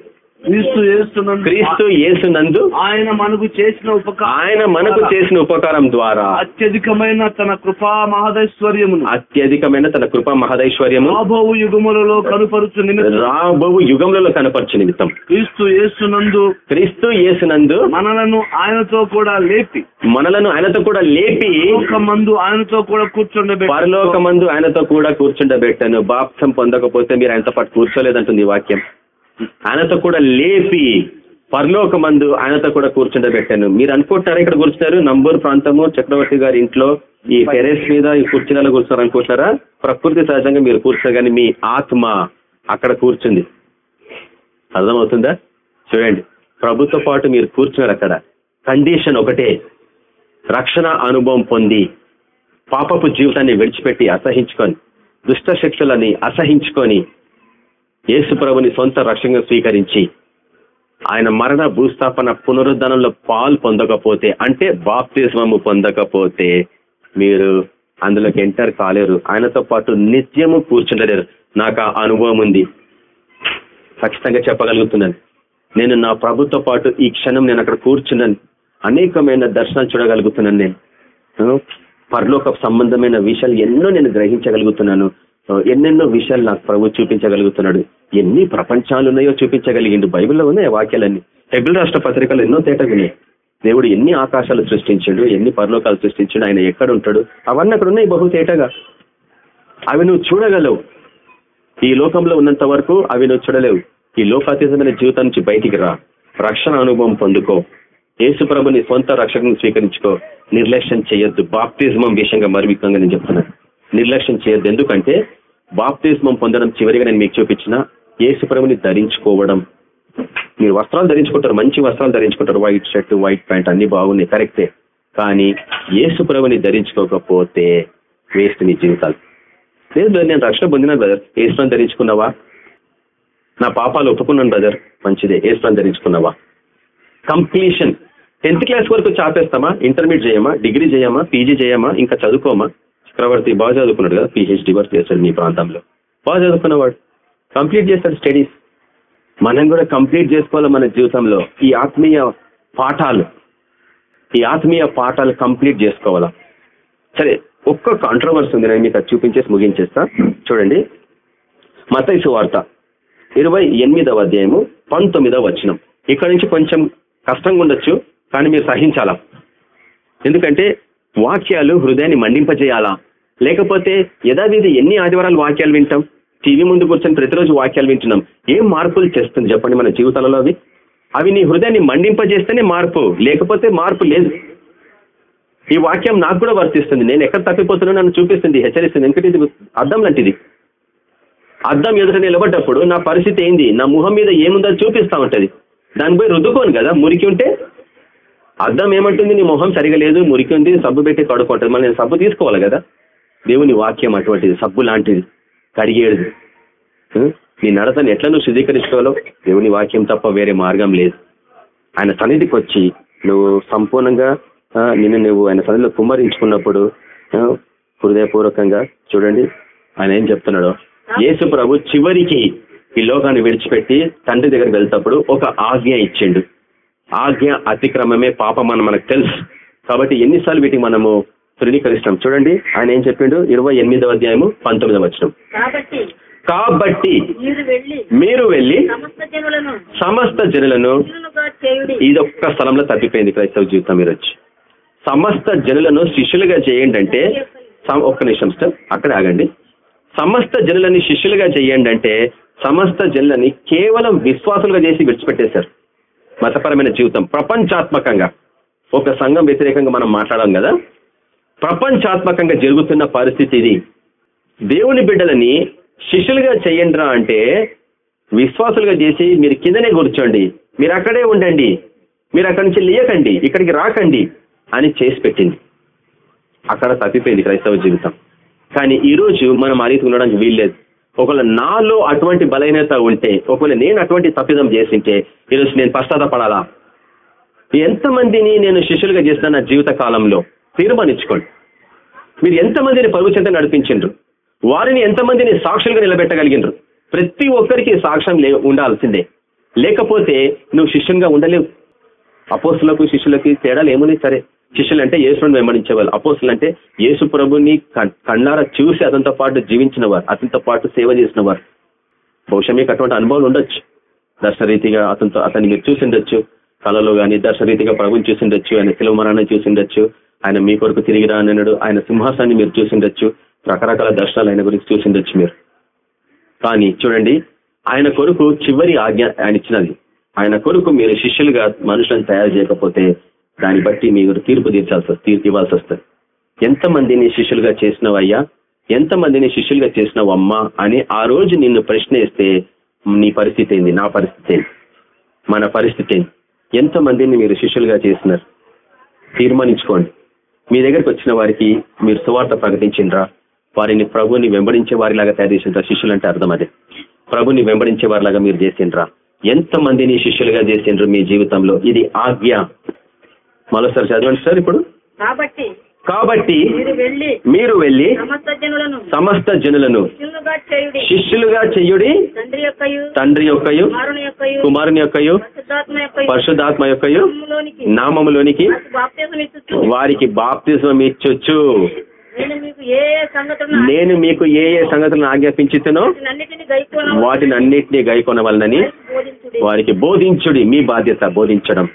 క్రీస్తు యేసునందు క్రీస్తు యేసునందు ఆయన మనకు చేసిన ఉపకారం ఆయన మనకు చేసిన ఉపకారం ద్వారా అత్యధికమైన తన కృపా మహదైశ్వర్యమును అత్యధికమైన తన కృపా మహదైశ్వర్యము రాబోవు యుగములలో కనుపరుచు నిమిత్తం రాబోవు యుగములలో కనపరచు నిమిత్తం క్రీస్తు యేసునందు క్రీస్తు యేసునందు మనలను ఆయనతో కూడా లేపి మనలను ఆయనతో కూడా లేపి మందు ఆయనతో కూడా కూర్చుండబెట్టి పరలోకమందు ఆయనతో కూడా కూర్చుండబెట్టాను. బాప్సం పొందకపోతే మీరు ఆయనతో పాటు కూర్చోలేదంటుంది వాక్యం. ఆయనతో కూడా లేపి పరలోకమందు ఆయనతో కూడా కూర్చుండబెట్టాను. మీరు అనుకుంటున్నారా ఇక్కడ కూర్చున్నారు? నంబూరు ప్రాంతము చక్రవర్తి గారి ఇంట్లో ఈ టెరెస్ మీద ఈ కుర్చీలలో కూర్చున్నారు అనుకుంటున్నారా? ప్రకృతి సహజంగా మీరు కూర్చున్నారు కానీ మీ ఆత్మ అక్కడ కూర్చుంది. అర్థమవుతుందా? చూడండి. ప్రభుత్వ పాటు మీరు కూర్చున్నారు అక్కడ. కండిషన్ ఒకటే. రక్షణ అనుభవం పొంది పాపపు జీవితాన్ని విడిచిపెట్టి అసహించుకొని దుష్ట శక్తులని అసహించుకొని యేసు ప్రభుని సొంత రక్షణగా స్వీకరించి ఆయన మరణ భూస్థాపన పునరుద్ధరణలో పాలు పొందకపోతే అంటే బాప్తిజమము పొందకపోతే మీరు అందులోకి ఎంటర్ కాలేరు. ఆయనతో పాటు నిత్యము కూర్చుండలేరు. నాకు ఆ అనుభవం ఉంది. ఖచ్చితంగా చెప్పగలుగుతున్నాను. నేను నా ప్రభుత్వ పాటు ఈ క్షణం నేను అక్కడ కూర్చున్నాను. అనేకమైన దర్శనాలు చూడగలుగుతున్నాను నేను. ఆ, పరలోక సంబంధమైన విషయాలు ఎన్నో నేను గ్రహించగలుగుతున్నాను. ఎన్నెన్నో విషయాలు నాకు ప్రభు చూపించగలుగుతున్నాడు. ఎన్ని ప్రపంచాలు ఉన్నాయో చూపించగలిగిండు. బైబిల్లో ఉన్నాయి వాక్యాలన్నీ. హెబిల్ రాష్ట్ర పత్రికలు ఎన్నో తేటగా దేవుడు ఎన్ని ఆకాశాలు సృష్టించాడు ఎన్ని పరలోకాలు సృష్టించాడు ఆయన ఎక్కడ ఉంటాడు? అవన్నీ అక్కడ ఉన్నాయి బహు తేటగా. అవి నువ్వు చూడగలవు. ఈ లోకంలో ఉన్నంత వరకు అవి నువ్వు చూడలేవు. ఈ లోకాతీతమైన జీవితం నుంచి బయటికి రా. రక్షణ అనుభవం పొందుకో. యేసు ప్రభుని సొంత రక్షణను స్వీకరించుకో. నిర్లక్ష్యం చేయొద్దు. బాప్తిజమం విషయంగా మరివికంగా నేను చెప్తున్నాను నిర్లక్ష్యం చేయొద్దు. ఎందుకంటే బాప్తిజమం పొందడం చివరిగా నేను మీకు చూపించిన ఏసుప్రభుని ధరించుకోవడం. మీరు వస్త్రాలు ధరించుకుంటారు మంచి వస్త్రాలు ధరించుకుంటారు. వైట్ షర్ట్ వైట్ ప్యాంట్ అన్ని బాగున్నాయి కరెక్టే కానీ ఏసుప్రభుని ధరించుకోకపోతే వేస్ట్ నీ జీవితాలు. లేదు నేను రక్షణ పొందినాను బ్రదర్. ఏసులను ధరించుకున్నావా? నా పాపాలు ఒప్పుకున్నాను బ్రదర్. మంచిదే. ఏసులను ధరించుకున్నావా? కంప్లీషన్ టెన్త్ క్లాస్ వరకు చాపేస్తామా? ఇంటర్మీడియట్ చేయమా? డిగ్రీ చేయమా? పీజీ చేయమా? ఇంకా చదువుకోమా? చక్రవర్తి బాగా చదువుకున్నాడు కదా పిహెచ్డి వర్క్ చేస్తాడు మీ ప్రాంతంలో. బాగా చదువుకున్నవాడు. కంప్లీట్ చేస్తాడు స్టడీస్ మనం కూడా కంప్లీట్ చేసుకోవాలి మన జీవితంలో. ఈ ఆత్మీయ పాఠాలు. ఈ ఆత్మీయ పాఠాలు కంప్లీట్ చేసుకోవాలా. సరే ఒక్క కాంట్రవర్సీ ఉంది నేను మీకు అది చూపించేసి ముగించేస్తా. చూడండి. మతైసు వార్త. ఇరవై ఎనిమిదవ అధ్యాయము పంతొమ్మిదవ వచనం. ఇక్కడ నుంచి కొంచెం కష్టంగా ఉండొచ్చు కానీ మీరు సహించాలా? ఎందుకంటే వాక్యాలు హృదయాన్ని మండింపజేయాలా? లేకపోతే యథావిధి ఎన్ని ఆదివారాలు వాక్యాలు వింటాం? టీవీ ముందు కూర్చొని ప్రతిరోజు వాక్యాలు వింటున్నాం. ఏం మార్పులు చేస్తుంది చెప్పండి మన జీవితాలలో అవి? అవి నీ హృదయాన్ని మండింపజేస్తేనే మార్పు లేకపోతే మార్పు లేదు. ఈ వాక్యం నాకు కూడా వర్తిస్తుంది. నేను ఎక్కడ తప్పిపోతున్నా నన్ను చూపిస్తుంది హెచ్చరిస్తుంది. ఎందుకంటే ఇది అర్థం లాంటిది. అర్థం ఎదుట నిలబడ్డప్పుడు నా పరిస్థితి ఏంది? నా ముఖం మీద ఏముందో చూపిస్తా ఉంటది. దాని పోయి రుద్దుకోను కదా? మురికి ఉంటే అర్థం ఏమంటుంది? నీ మొహం సరిగా లేదు మురికి ఉంది సబ్బు పెట్టి కడుక్కుంటుంది. మళ్ళీ నేను సబ్బు తీసుకోవాలి కదా. దేవుని వాక్యం అటువంటిది సబ్బు లాంటిది కడిగేది. నీ నడతను ఎట్లా నువ్వు శుద్ధీకరించుకోవాలో? దేవుని వాక్యం తప్ప వేరే మార్గం లేదు. ఆయన సన్నిధికి వచ్చి నువ్వు సంపూర్ణంగా నిన్ను నువ్వు ఆయన సన్నిధిలో కుమ్మరించుకున్నప్పుడు హృదయపూర్వకంగా చూడండి ఆయన ఏం చెప్తున్నాడో. యేసు ప్రభు చివరికి ఈ లోకాన్ని విడిచిపెట్టి తండ్రి దగ్గరికి వెళ్తప్పుడు ఒక ఆజ్ఞ ఇచ్చిండు. ఆజ్ఞ అతిక్రమమే పాపం అని మనకు తెలుసు. కాబట్టి ఎన్నిసార్లు వీటికి మనము తృణీకరిస్తాం చూడండి ఆయన ఏం చెప్పిండు? ఇరవై ఎనిమిదవ అధ్యాయము పంతొమ్మిదవ వచనం. కాబట్టి మీరు వెళ్ళి సమస్త జనులను ఇది ఒక్క స్థలంలో తప్పిపోయింది క్రైస్తవ జీవితం మీరు వచ్చి సమస్త జనులను శిష్యులుగా చేయండి అంటే ఒక్క నిమిషం సార్ అక్కడ ఆగండి. సమస్త జనులని శిష్యులుగా చేయండి అంటే సమస్త జనులని కేవలం విశ్వాసులుగా చేసి విడిచిపెట్టేశారు. మతపరమైన జీవితం. ప్రపంచాత్మకంగా. ఒక సంఘం వ్యతిరేకంగా మనం మాట్లాడాం కదా? ప్రపంచాత్మకంగా జరుగుతున్న పరిస్థితి ఇది. దేవుని బిడ్డలని శిష్యులుగా చేయండిరా అంటే విశ్వాసులుగా చేసి మీరు కిందనే కూర్చోండి. మీరు అక్కడే ఉండండి. మీరు అక్కడి నుంచి లేయకండి ఇక్కడికి రాకండి అని చేసి పెట్టింది. అక్కడ తప్పిపోయింది క్రైస్తవ జీవితం. కానీ ఈరోజు మనం ఆ రీతి ఉండడానికి వీల్లేదు. ఒకవేళ నాలో అటువంటి బలహీనత ఉంటే ఒకవేళ నేను అటువంటి తప్పిదం చేసింటే ఈరోజు నేను పశ్చాత్తపడాలా? ఎంతమందిని నేను శిష్యులుగా చేసిన నా జీవిత కాలంలో? తీర్మానించుకోండి. మీరు ఎంతమందిని పరుగు చెంత నడిపించిండ్రు? వారిని ఎంతమందిని సాక్షులుగా నిలబెట్టగలిగినరు ప్రతి ఒక్కరికి సాక్ష్యం లే ఉండాల్సిందే. లేకపోతే నువ్వు శిష్యునిగా ఉండలేవు. అపోస్తులకు శిష్యులకి తేడాలు ఏమున్నాయి? సరే. శిష్యులు అంటే యేసుని వెంబడించేవాళ్ళు. అపోసులు అంటే యేసు ప్రభుని కన్నారా కళ్ళారా చూసి అతనితో పాటు జీవించిన వారు అతనితో పాటు సేవ చేసిన వారు బహుశా మీకు అటువంటి అనుభవాలు ఉండొచ్చు. దర్శరీతిగా అతనితో అతన్ని మీరు చూసిండొచ్చు. కళలో కానీ దర్శరీతిగా ప్రభుని చూసిండొచ్చు ఆయన శిలువ మరణాన్ని చూసిండొచ్చు ఆయన మీ కొరకు తిరిగి రానన్నాడు ఆయన సింహాసాన్ని మీరు చూసిండొచ్చు రకరకాల దర్శనాలు ఆయన గురించి చూసిండొచ్చు మీరు. కానీ చూడండి ఆయన కొరకు చివరి ఆజ్ఞ ఆయన ఇచ్చినది. ఆయన కొరకు మీరు శిష్యులుగా మనుషులను తయారు చేయకపోతే దాన్ని బట్టి మీరు తీర్పు తీర్చాల్సి వస్తుంది తీర్పు ఇవ్వాల్సి వస్తుంది. ఎంతమందిని శిష్యులుగా చేసినవయ్యా ఎంతమందిని శిష్యులుగా చేసినావమ్మా అని ఆ రోజు నిన్ను ప్రశ్న వేస్తే నీ పరిస్థితి ఏంది? నా పరిస్థితి ఏంది? మన పరిస్థితి ఏంది? ఎంతమందిని మీరు శిష్యులుగా చేసినారు? తీర్మానించుకోండి. మీ దగ్గరికి వచ్చిన వారికి మీరు సువార్త ప్రకటించిండ్రా? వారిని ప్రభుని వెంబడించే వారిలాగా తయారు చేసిండ్రా? శిష్యులు అంటే అర్థం అదే. ప్రభుని వెంబడించే వారిలాగా మీరు చేసిండ్రా? ఎంతమందిని శిష్యులుగా చేసిండ్రు మీ జీవితంలో? ఇది ఆజ్ఞ. మరోసారి చదవండి సార్ ఇప్పుడు. కాబట్టి కాబట్టి మీరు వెళ్ళి సమస్త జనులను శిష్యులుగా చెయ్యుడి తండ్రి యొక్కయు కుమారుని యొక్కయు పరిశుద్ధాత్మ యొక్కయు నామములోనికి నామములోనికి బాప్తిజం ఇచ్చు వారికి బాప్తిజం ఇచ్చొచ్చు నేను మీకు ఏ ఏ సంగతులను నేను మీకు ఏ ఏ సంగతులను ఆజ్ఞాపించుతునో అన్నిటిని గైకోన వాటిని అన్నిటినీ గైకొనవలనని వారికి బోధించుడి మీ బాధ్యత బోధించడం.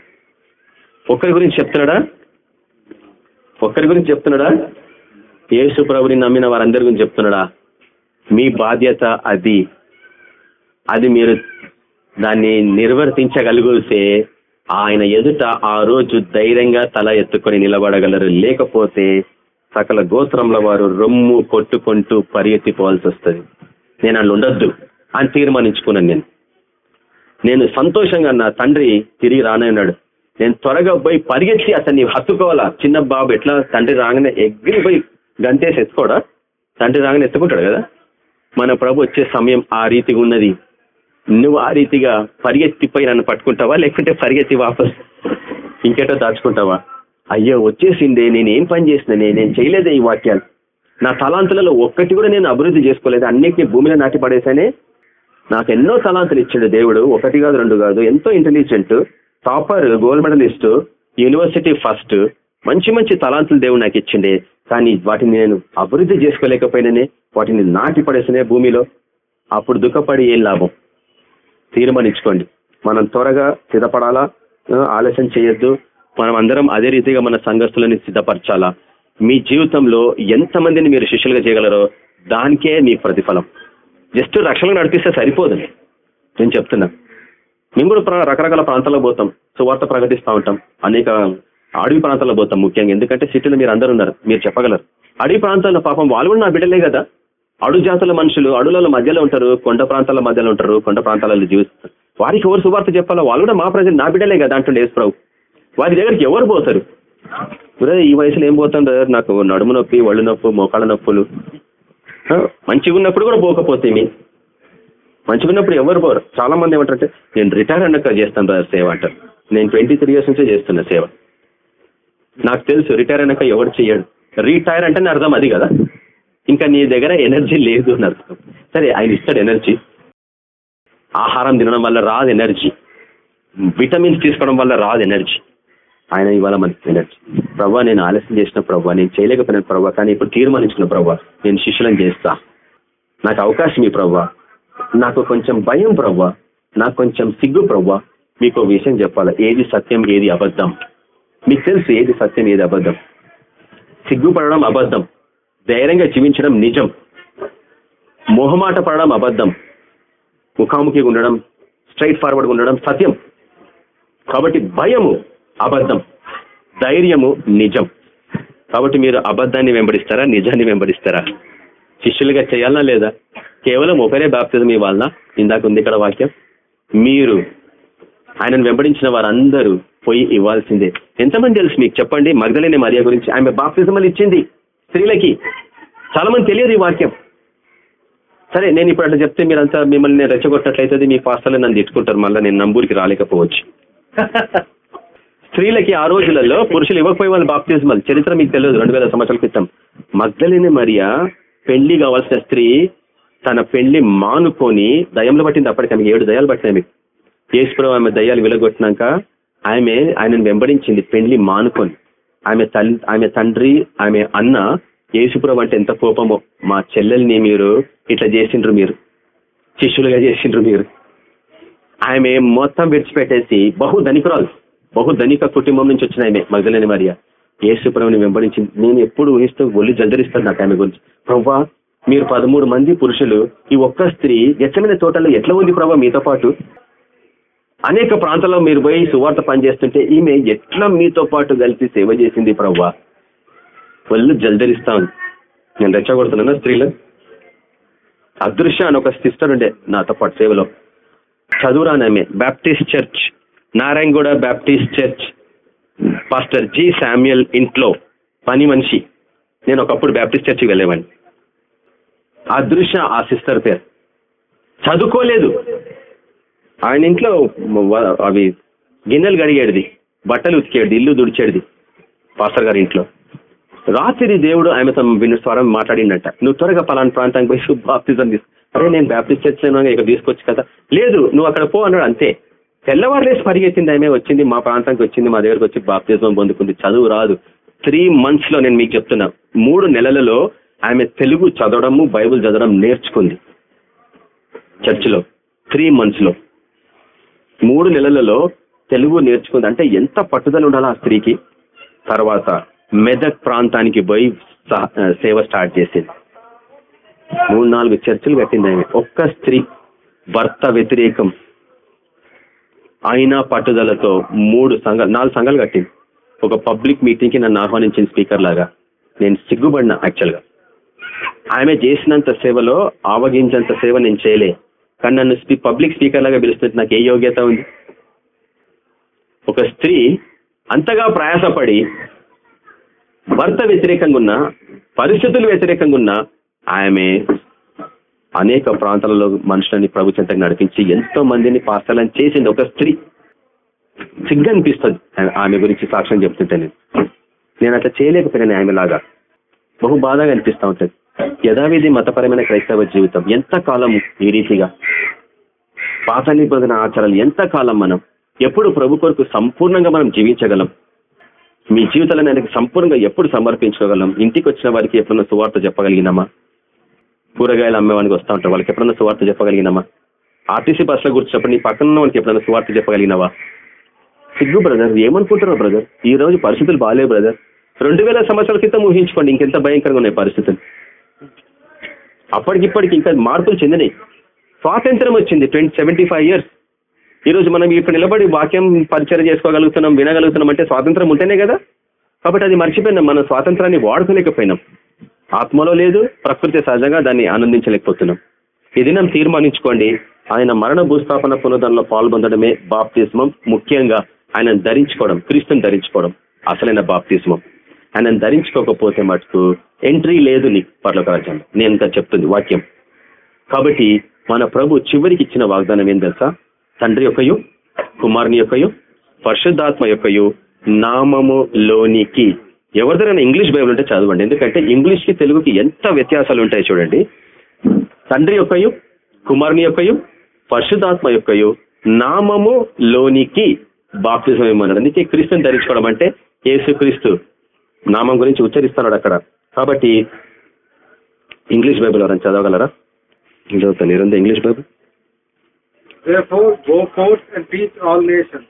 ఒక్కరి గురించి చెప్తున్నాడా? ఒక్కరి గురించి చెప్తున్నాడా? యేసు ప్రభుని నమ్మిన వారందరి గురించి చెప్తున్నాడా? మీ బాధ్యత అది. అది మీరు దాన్ని నిర్వర్తించగలిగితే ఆయన ఎదుట ఆ రోజు ధైర్యంగా తల ఎత్తుకొని నిలబడగలరు. లేకపోతే సకల గోత్రంలో వారు రొమ్ము కొట్టుకుంటూ పరిగెత్తిపోవాల్సి వస్తుంది. నేను అట్లా ఉండొద్దు అని తీర్మానించుకున్నాను నేను. నేను సంతోషంగా నా తండ్రి తిరిగి రానే ఉన్నాడు నేను త్వరగా పోయి పరిగెత్తి అతన్ని హత్తుకోవాలా? చిన్న బాబు ఎట్లా తండ్రి రాగానే ఎగ్గిరి పోయి గంతేసి ఎత్తుకోడా తండ్రి రాగానే ఎత్తుకుంటాడు కదా? మన ప్రభు వచ్చే సమయం ఆ రీతిగా ఉన్నది. నువ్వు ఆ రీతిగా పరిగెత్తిపోయి నన్ను పట్టుకుంటావా? లేకుంటే పరిగెత్తి వాపస్ ఇంకేటో దాచుకుంటావా? అయ్యో వచ్చేసిందే నేను ఏం పని చేసిననే నేను చేయలేదే ఈ వాక్యాలు. నా తలాంతులలో ఒక్కటి కూడా నేను అభివృద్ధి చేసుకోలేదు. అన్నిటినీ భూమిలో నాటి పడేసానే నాకు ఎన్నో తలాంతులు ఇచ్చాడు దేవుడు. ఒకటి కాదు రెండు కాదు. ఎంతో intelligent topper gold medalist university first మంచి మంచి తలాంతులు దేవుడు నాకు ఇచ్చిండే. కానీ వాటిని నేను అభివృద్ధి చేసుకోలేకపోయిననే వాటిని నాటి పడేసినే భూమిలో. అప్పుడు దుఃఖపడి ఏం లాభం? తీర్మానించుకోండి. మనం త్వరగా సిద్ధపడాలా? ఆలస్యం చేయొద్దు. మనం అందరం అదే రీతిగా మన సంఘస్థులని సిద్ధపరచాలా? మీ జీవితంలో ఎంతమందిని మీరు శిష్యులుగా చేయగలరో దానికే మీ ప్రతిఫలం. జస్ట్ రక్షణ నడిపిస్తే సరిపోదు నేను చెప్తున్నా. మేము కూడా రకరకాల ప్రాంతాల్లో పోతాం సువార్త ప్రకటిస్తూ ఉంటాం అనేక అడవి ప్రాంతాల్లో పోతాం ముఖ్యంగా. ఎందుకంటే సిటీలో మీరు అందరు ఉన్నారు మీరు చెప్పగలరు. అడవి ప్రాంతాల్లో పాపం వాళ్ళు కూడా నా బిడ్డలే కదా. అడు జాతుల మనుషులు అడవుల మధ్యలో ఉంటారు కొండ ప్రాంతాల మధ్యలో ఉంటారు కొండ ప్రాంతాలలో జీవిస్తారు. వారికి ఎవరు సువార్త చెప్పాలో వాళ్ళు కూడా మా ప్రజలు నా బిడ్డలే కదా అంటుండే యేసుప్రభు వారి దగ్గరికి ఎవరు పోతారు? ఈ వయసులో ఏం పోతాడు నాకు నడుము నొప్పి ఒళ్ళు నొప్పి మోకాళ్ళ నొప్పులు. మంచిగా ఉన్నప్పుడు కూడా పోకపోతే మీ ఎవరు పోరు. చాలా మంది ఏమంటారంటే నేను రిటైర్ అన్నాక చేస్తాను బ్రదర్ సేవ అంటారు. నేను ట్వంటీ త్రీ ఇయర్స్ నుంచే చేస్తున్నా సేవ. నాకు తెలుసు రిటైర్ అయినాక ఎవరు చేయడు రిటైర్ అంటే అర్థం అది కదా. ఇంకా నీ దగ్గర ఎనర్జీ లేదు అని అర్థం. సరే ఆయన ఇస్తాడు ఎనర్జీ. ఆహారం తినడం వల్ల రాదు ఎనర్జీ. విటమిన్స్ తీసుకోవడం వల్ల రాదు ఎనర్జీ. ఆయన ఇవాళ మనకి ఎనర్జీ. ప్రభా నేను ఆలస్యం చేసిన ప్రభావ నేను చేయలేకపోయిన ప్రభా కానీ ఇప్పుడు తీర్మానించుకున్న ప్రభావ నేను శిష్యులను చేస్తా. నాకు అవకాశం ఈ ప్రభా నాకు కొంచెం భయం ప్రభా నాకు కొంచెం సిగ్గు ప్రభా మీకు విషయం చెప్పాలా? ఏది సత్యం ఏది అబద్ధం? మీకు తెలుసు ఏది సత్యం ఏది అబద్ధం? సిగ్గుపడడం అబద్ధం. ధైర్యంగా జీవించడం నిజం. మొహమాట పడడం అబద్ధం. ముఖాముఖిగా ఉండడం స్ట్రైట్ ఫార్వర్డ్ ఉండడం సత్యం. కాబట్టి భయము అబద్ధం. ధైర్యము నిజం. కాబట్టి మీరు అబద్ధాన్ని వెంబడిస్తారా నిజాన్ని వెంబడిస్తారా? శిష్యులుగా చేయాలా లేదా? కేవలం ఒకరే బాప్తిజం ఇవ్వాలనా? ఇందాక ఉంది ఇక్కడ వాక్యం. మీరు ఆయనను వెంబడించిన వారందరూ పోయి ఇవ్వాల్సిందే. ఎంతమంది తెలుసు మీకు? చెప్పండి. మగ్ధలేని మరియా గురించి. ఆమె బాప్తిజమలు ఇచ్చింది స్త్రీలకి. చాలా మంది తెలియదు ఈ వాక్యం. సరే నేను ఇప్పుడు అట్లా చెప్తే మీరంతా మిమ్మల్ని నేను రెచ్చగొట్టట్లయితే మీ పాస్టర్లు నన్ను తిట్టుకుంటారు. మళ్ళీ నేను నంబూరికి రాలేకపోవచ్చు. స్త్రీలకి ఆ రోజులలో పురుషులు ఇవ్వకపోయే వాళ్ళు బాప్తిజమాలు. చరిత్ర మీకు తెలియదు రెండు వేల సంవత్సరాల క్రితం. మగ్ధలేని మరియా పెళ్ళి కావాల్సిన స్త్రీ తన పెళ్ళి మానుకొని దయంలో పట్టింది అప్పటికి ఆమె ఏడు దయాలు పట్టినాయి మీకు యేసుప్రభు ఆమె దయ్యాలు వెలగొట్టినాక ఆమె ఆయనను వెంబడించింది పెళ్ళి మానుకొని. ఆమె తల్లి ఆమె తండ్రి ఆమె అన్న యేసుప్రభు అంటే ఎంత కోపమో. మా చెల్లెల్ని మీరు ఇట్లా చేసిండ్రు మీరు. శిష్యులుగా చేసిండ్రు మీరు. ఆమె మొత్తం విడిచిపెట్టేసి బహు ధనికురాలు బహు ధనిక కుటుంబం నుంచి వచ్చిన ఆమె మగలేని మరియా. యేసుప్రభుని వెంబడించింది. నేను ఎప్పుడు ఊహిస్తూ ఒళ్ళు జల్దరిస్తాను నాకు ఆమె గురించి. ప్రవ్వా మీరు పదమూడు మంది పురుషులు ఈ ఒక్క స్త్రీ ఎచ్చమైన తోటలో ఎట్లా ఉంది ప్రభావ మీతో పాటు? అనేక ప్రాంతాల్లో మీరు పోయి సువార్త పనిచేస్తుంటే ఈమె ఎట్లా మీతో పాటు కలిసి సేవ చేసింది ప్రవ్వా వాళ్ళు జల్దరిస్తా ఉంది. నేను రెచ్చగొడుతున్నాను స్త్రీలు? అదృశ్య అని ఒక సిస్టర్ ఉండే నాతో పాటు సేవలో. చదువురానామే Baptist church Narayanguda Baptist church pastor G Samuel ఇంట్లో పని మనిషి. నేను ఒకప్పుడు బ్యాప్టిస్ట్ చర్చికి వెళ్ళేవాడిని. అదృశ్య ఆ సిస్టర్ పేరు. చదువుకోలేదు. ఆయన ఇంట్లో అవి గిన్నెలు గడిగేది బట్టలు ఉతికేది ఇల్లు దుడిచేది పాస్టర్ గారి ఇంట్లో. రాత్రి దేవుడు ఆమెతో విన్న స్వరం మాట్లాడిండట నువ్వు త్వరగా పలానా ప్రాంతానికి పోయి బాప్తిజం తీసు అరే నేను బ్యాప్టిస్ట్ చర్చ్ ఇక్కడ తీసుకొచ్చు కదా. లేదు నువ్వు అక్కడ పో అన్నాడు. అంతే. తెల్లవారులేసి పరిగెత్తింది ఆమె వచ్చింది మా ప్రాంతానికి వచ్చింది మా దగ్గరకు వచ్చి బాప్తిజం పొందుకుంది. చదువు రాదు. త్రీ మంత్స్లో నేను మీకు చెప్తున్నా. మూడు నెలలలో ఆమె తెలుగు చదవడము బైబిల్ చదవడం నేర్చుకుంది. చర్చిలో త్రీ మంత్స్లో మూడు నెలలలో తెలుగు నేర్చుకుంది. అంటే ఎంత పట్టుదల ఉండాలి ఆ స్త్రీకి? తర్వాత మెదక్ ప్రాంతానికి పోయి సేవ స్టార్ట్ చేసింది. మూడు నాలుగు చర్చలు కట్టింది ఆమె. ఒక్క స్త్రీ భర్త వ్యతిరేకం. అయినా పట్టుదలతో మూడు సంఘాలు నాలుగు సంఘాలు కట్టింది. ఒక పబ్లిక్ మీటింగ్కి నన్ను ఆహ్వానించిన స్పీకర్ లాగా. నేను సిగ్గుపడిన యాక్చువల్గా ఆమె చేసినంత సేవలో ఆవగించేంత సేవ నేను చేయలే. కానీ నన్ను పబ్లిక్ స్పీకర్ లాగా పిలుస్తుంది నాకు ఏ యోగ్యత ఉంది? ఒక స్త్రీ అంతగా ప్రయాసపడి భర్త వ్యతిరేకంగా ఉన్న పరిస్థితులు వ్యతిరేకంగా ఉన్న ఆమె అనేక ప్రాంతాలలో మనుషులని ప్రభు నడిపించి ఎంతో మందిని పాస్తాలని చేసింది ఒక స్త్రీ. సిగ్గు అనిపిస్తుంది ఆమె గురించి సాక్ష్యం చెప్తుంటే నేను నేను అట్లా చేయలేకపోయినా ఆమె లాగా బహు బాధగా అనిపిస్తూ ఉంటుంది. యథావిధి మతపరమైన క్రైస్తవ జీవితం. ఎంత కాలం ఈ రీతిగా? పాత నిబంధన ఆచారాలు ఎంత కాలం మనం? ఎప్పుడు ప్రభు కొరకు సంపూర్ణంగా మనం జీవించగలం? మీ జీవితాలను ఆయనకు సంపూర్ణంగా ఎప్పుడు సమర్పించుకోగలం? ఇంటికి వచ్చిన వారికి ఎప్పుడన్నా సువార్త చెప్పగలిగినామా? కూరగాయలు అమ్మేవానికి వస్తూ ఉంటారు. వాళ్ళకి ఎప్పుడన్నా సువార్త చెప్పగలిగినామా? ఆర్టీసీ బస్సులో కూర్చున్నప్పుడు నీ పక్కన వాళ్ళకి ఎప్పుడన్నా సువార్త చెప్పగలిగినావా? సిగ్గు బ్రదర్ ఏమనుకుంటున్నావు బ్రదర్? ఈ రోజు పరిస్థితులు బాగాలేవు బ్రదర్. రెండు వేల సంవత్సరాల క్రితం ఊహించుకోండి. ఇంకెంత భయంకరంగా ఉన్నాయి పరిస్థితులు. అప్పటికిప్పటికి ఇంకా మార్పులు చెందినాయి. స్వాతంత్రం వచ్చింది ట్వంటీ సెవెంటీ ఫైవ్ ఇయర్స్ ఈరోజు మనం ఇక్కడ నిలబడి వాక్యం పరిచయం చేసుకోగలుగుతున్నాం వినగలుగుతున్నాం అంటే స్వాతంత్రం ఉంటేనే కదా. కాబట్టి అది మర్చిపోయినాం మనం స్వాతంత్రాన్ని వాడుకోలేకపోయినాం. ఆత్మలో లేదు ప్రకృతి సహజంగా దాన్ని ఆనందించలేకపోతున్నాం. ఈ దినం తీర్మానించుకోండి ఆయన మరణ భూస్థాపన పునరుద్ధరణలో పాల్పొందడమే బాప్తిస్మం ముఖ్యంగా ఆయన ధరించుకోవడం క్రీస్తుని ధరించుకోవడం అసలైన బాప్తిస్మం. ఆయనను ధరించుకోకపోతే మటుకు ఎంట్రీ లేదు నీకు పర్లోక రాజ్యం నేను ఇంకా చెప్తుంది వాక్యం. కాబట్టి మన ప్రభు చివరికి ఇచ్చిన వాగ్దానం ఏం తెలుసా? తండ్రి యొక్కయు కుమారుని యొక్కయు పరిశుద్ధాత్మ యొక్కయు నామములోనికి. ఎవరిదైనా ఇంగ్లీష్ బైబిల్ ఉంటే చదవండి. ఎందుకంటే ఇంగ్లీష్కి తెలుగుకి ఎంత వ్యత్యాసాలు ఉంటాయి చూడండి. తండ్రి యొక్కయు కుమారుని యొక్కయు పరిశుద్ధాత్మ యొక్కయు నామము లోనికి బాప్తిజం ఇమ్మన్నాడు అందుకే క్రీస్తుని ధరించుకోవడం అంటే యేసుక్రీస్తు. నామం గురించి ఉచ్చరిస్తున్నాడు అక్కడ. కాబట్టి ఇంగ్లీష్ బైబిల్ ఎవరైనా చదవగలరా? చదువుతాను ఈరోజు English Bible. Therefore, go forth and teach all nations,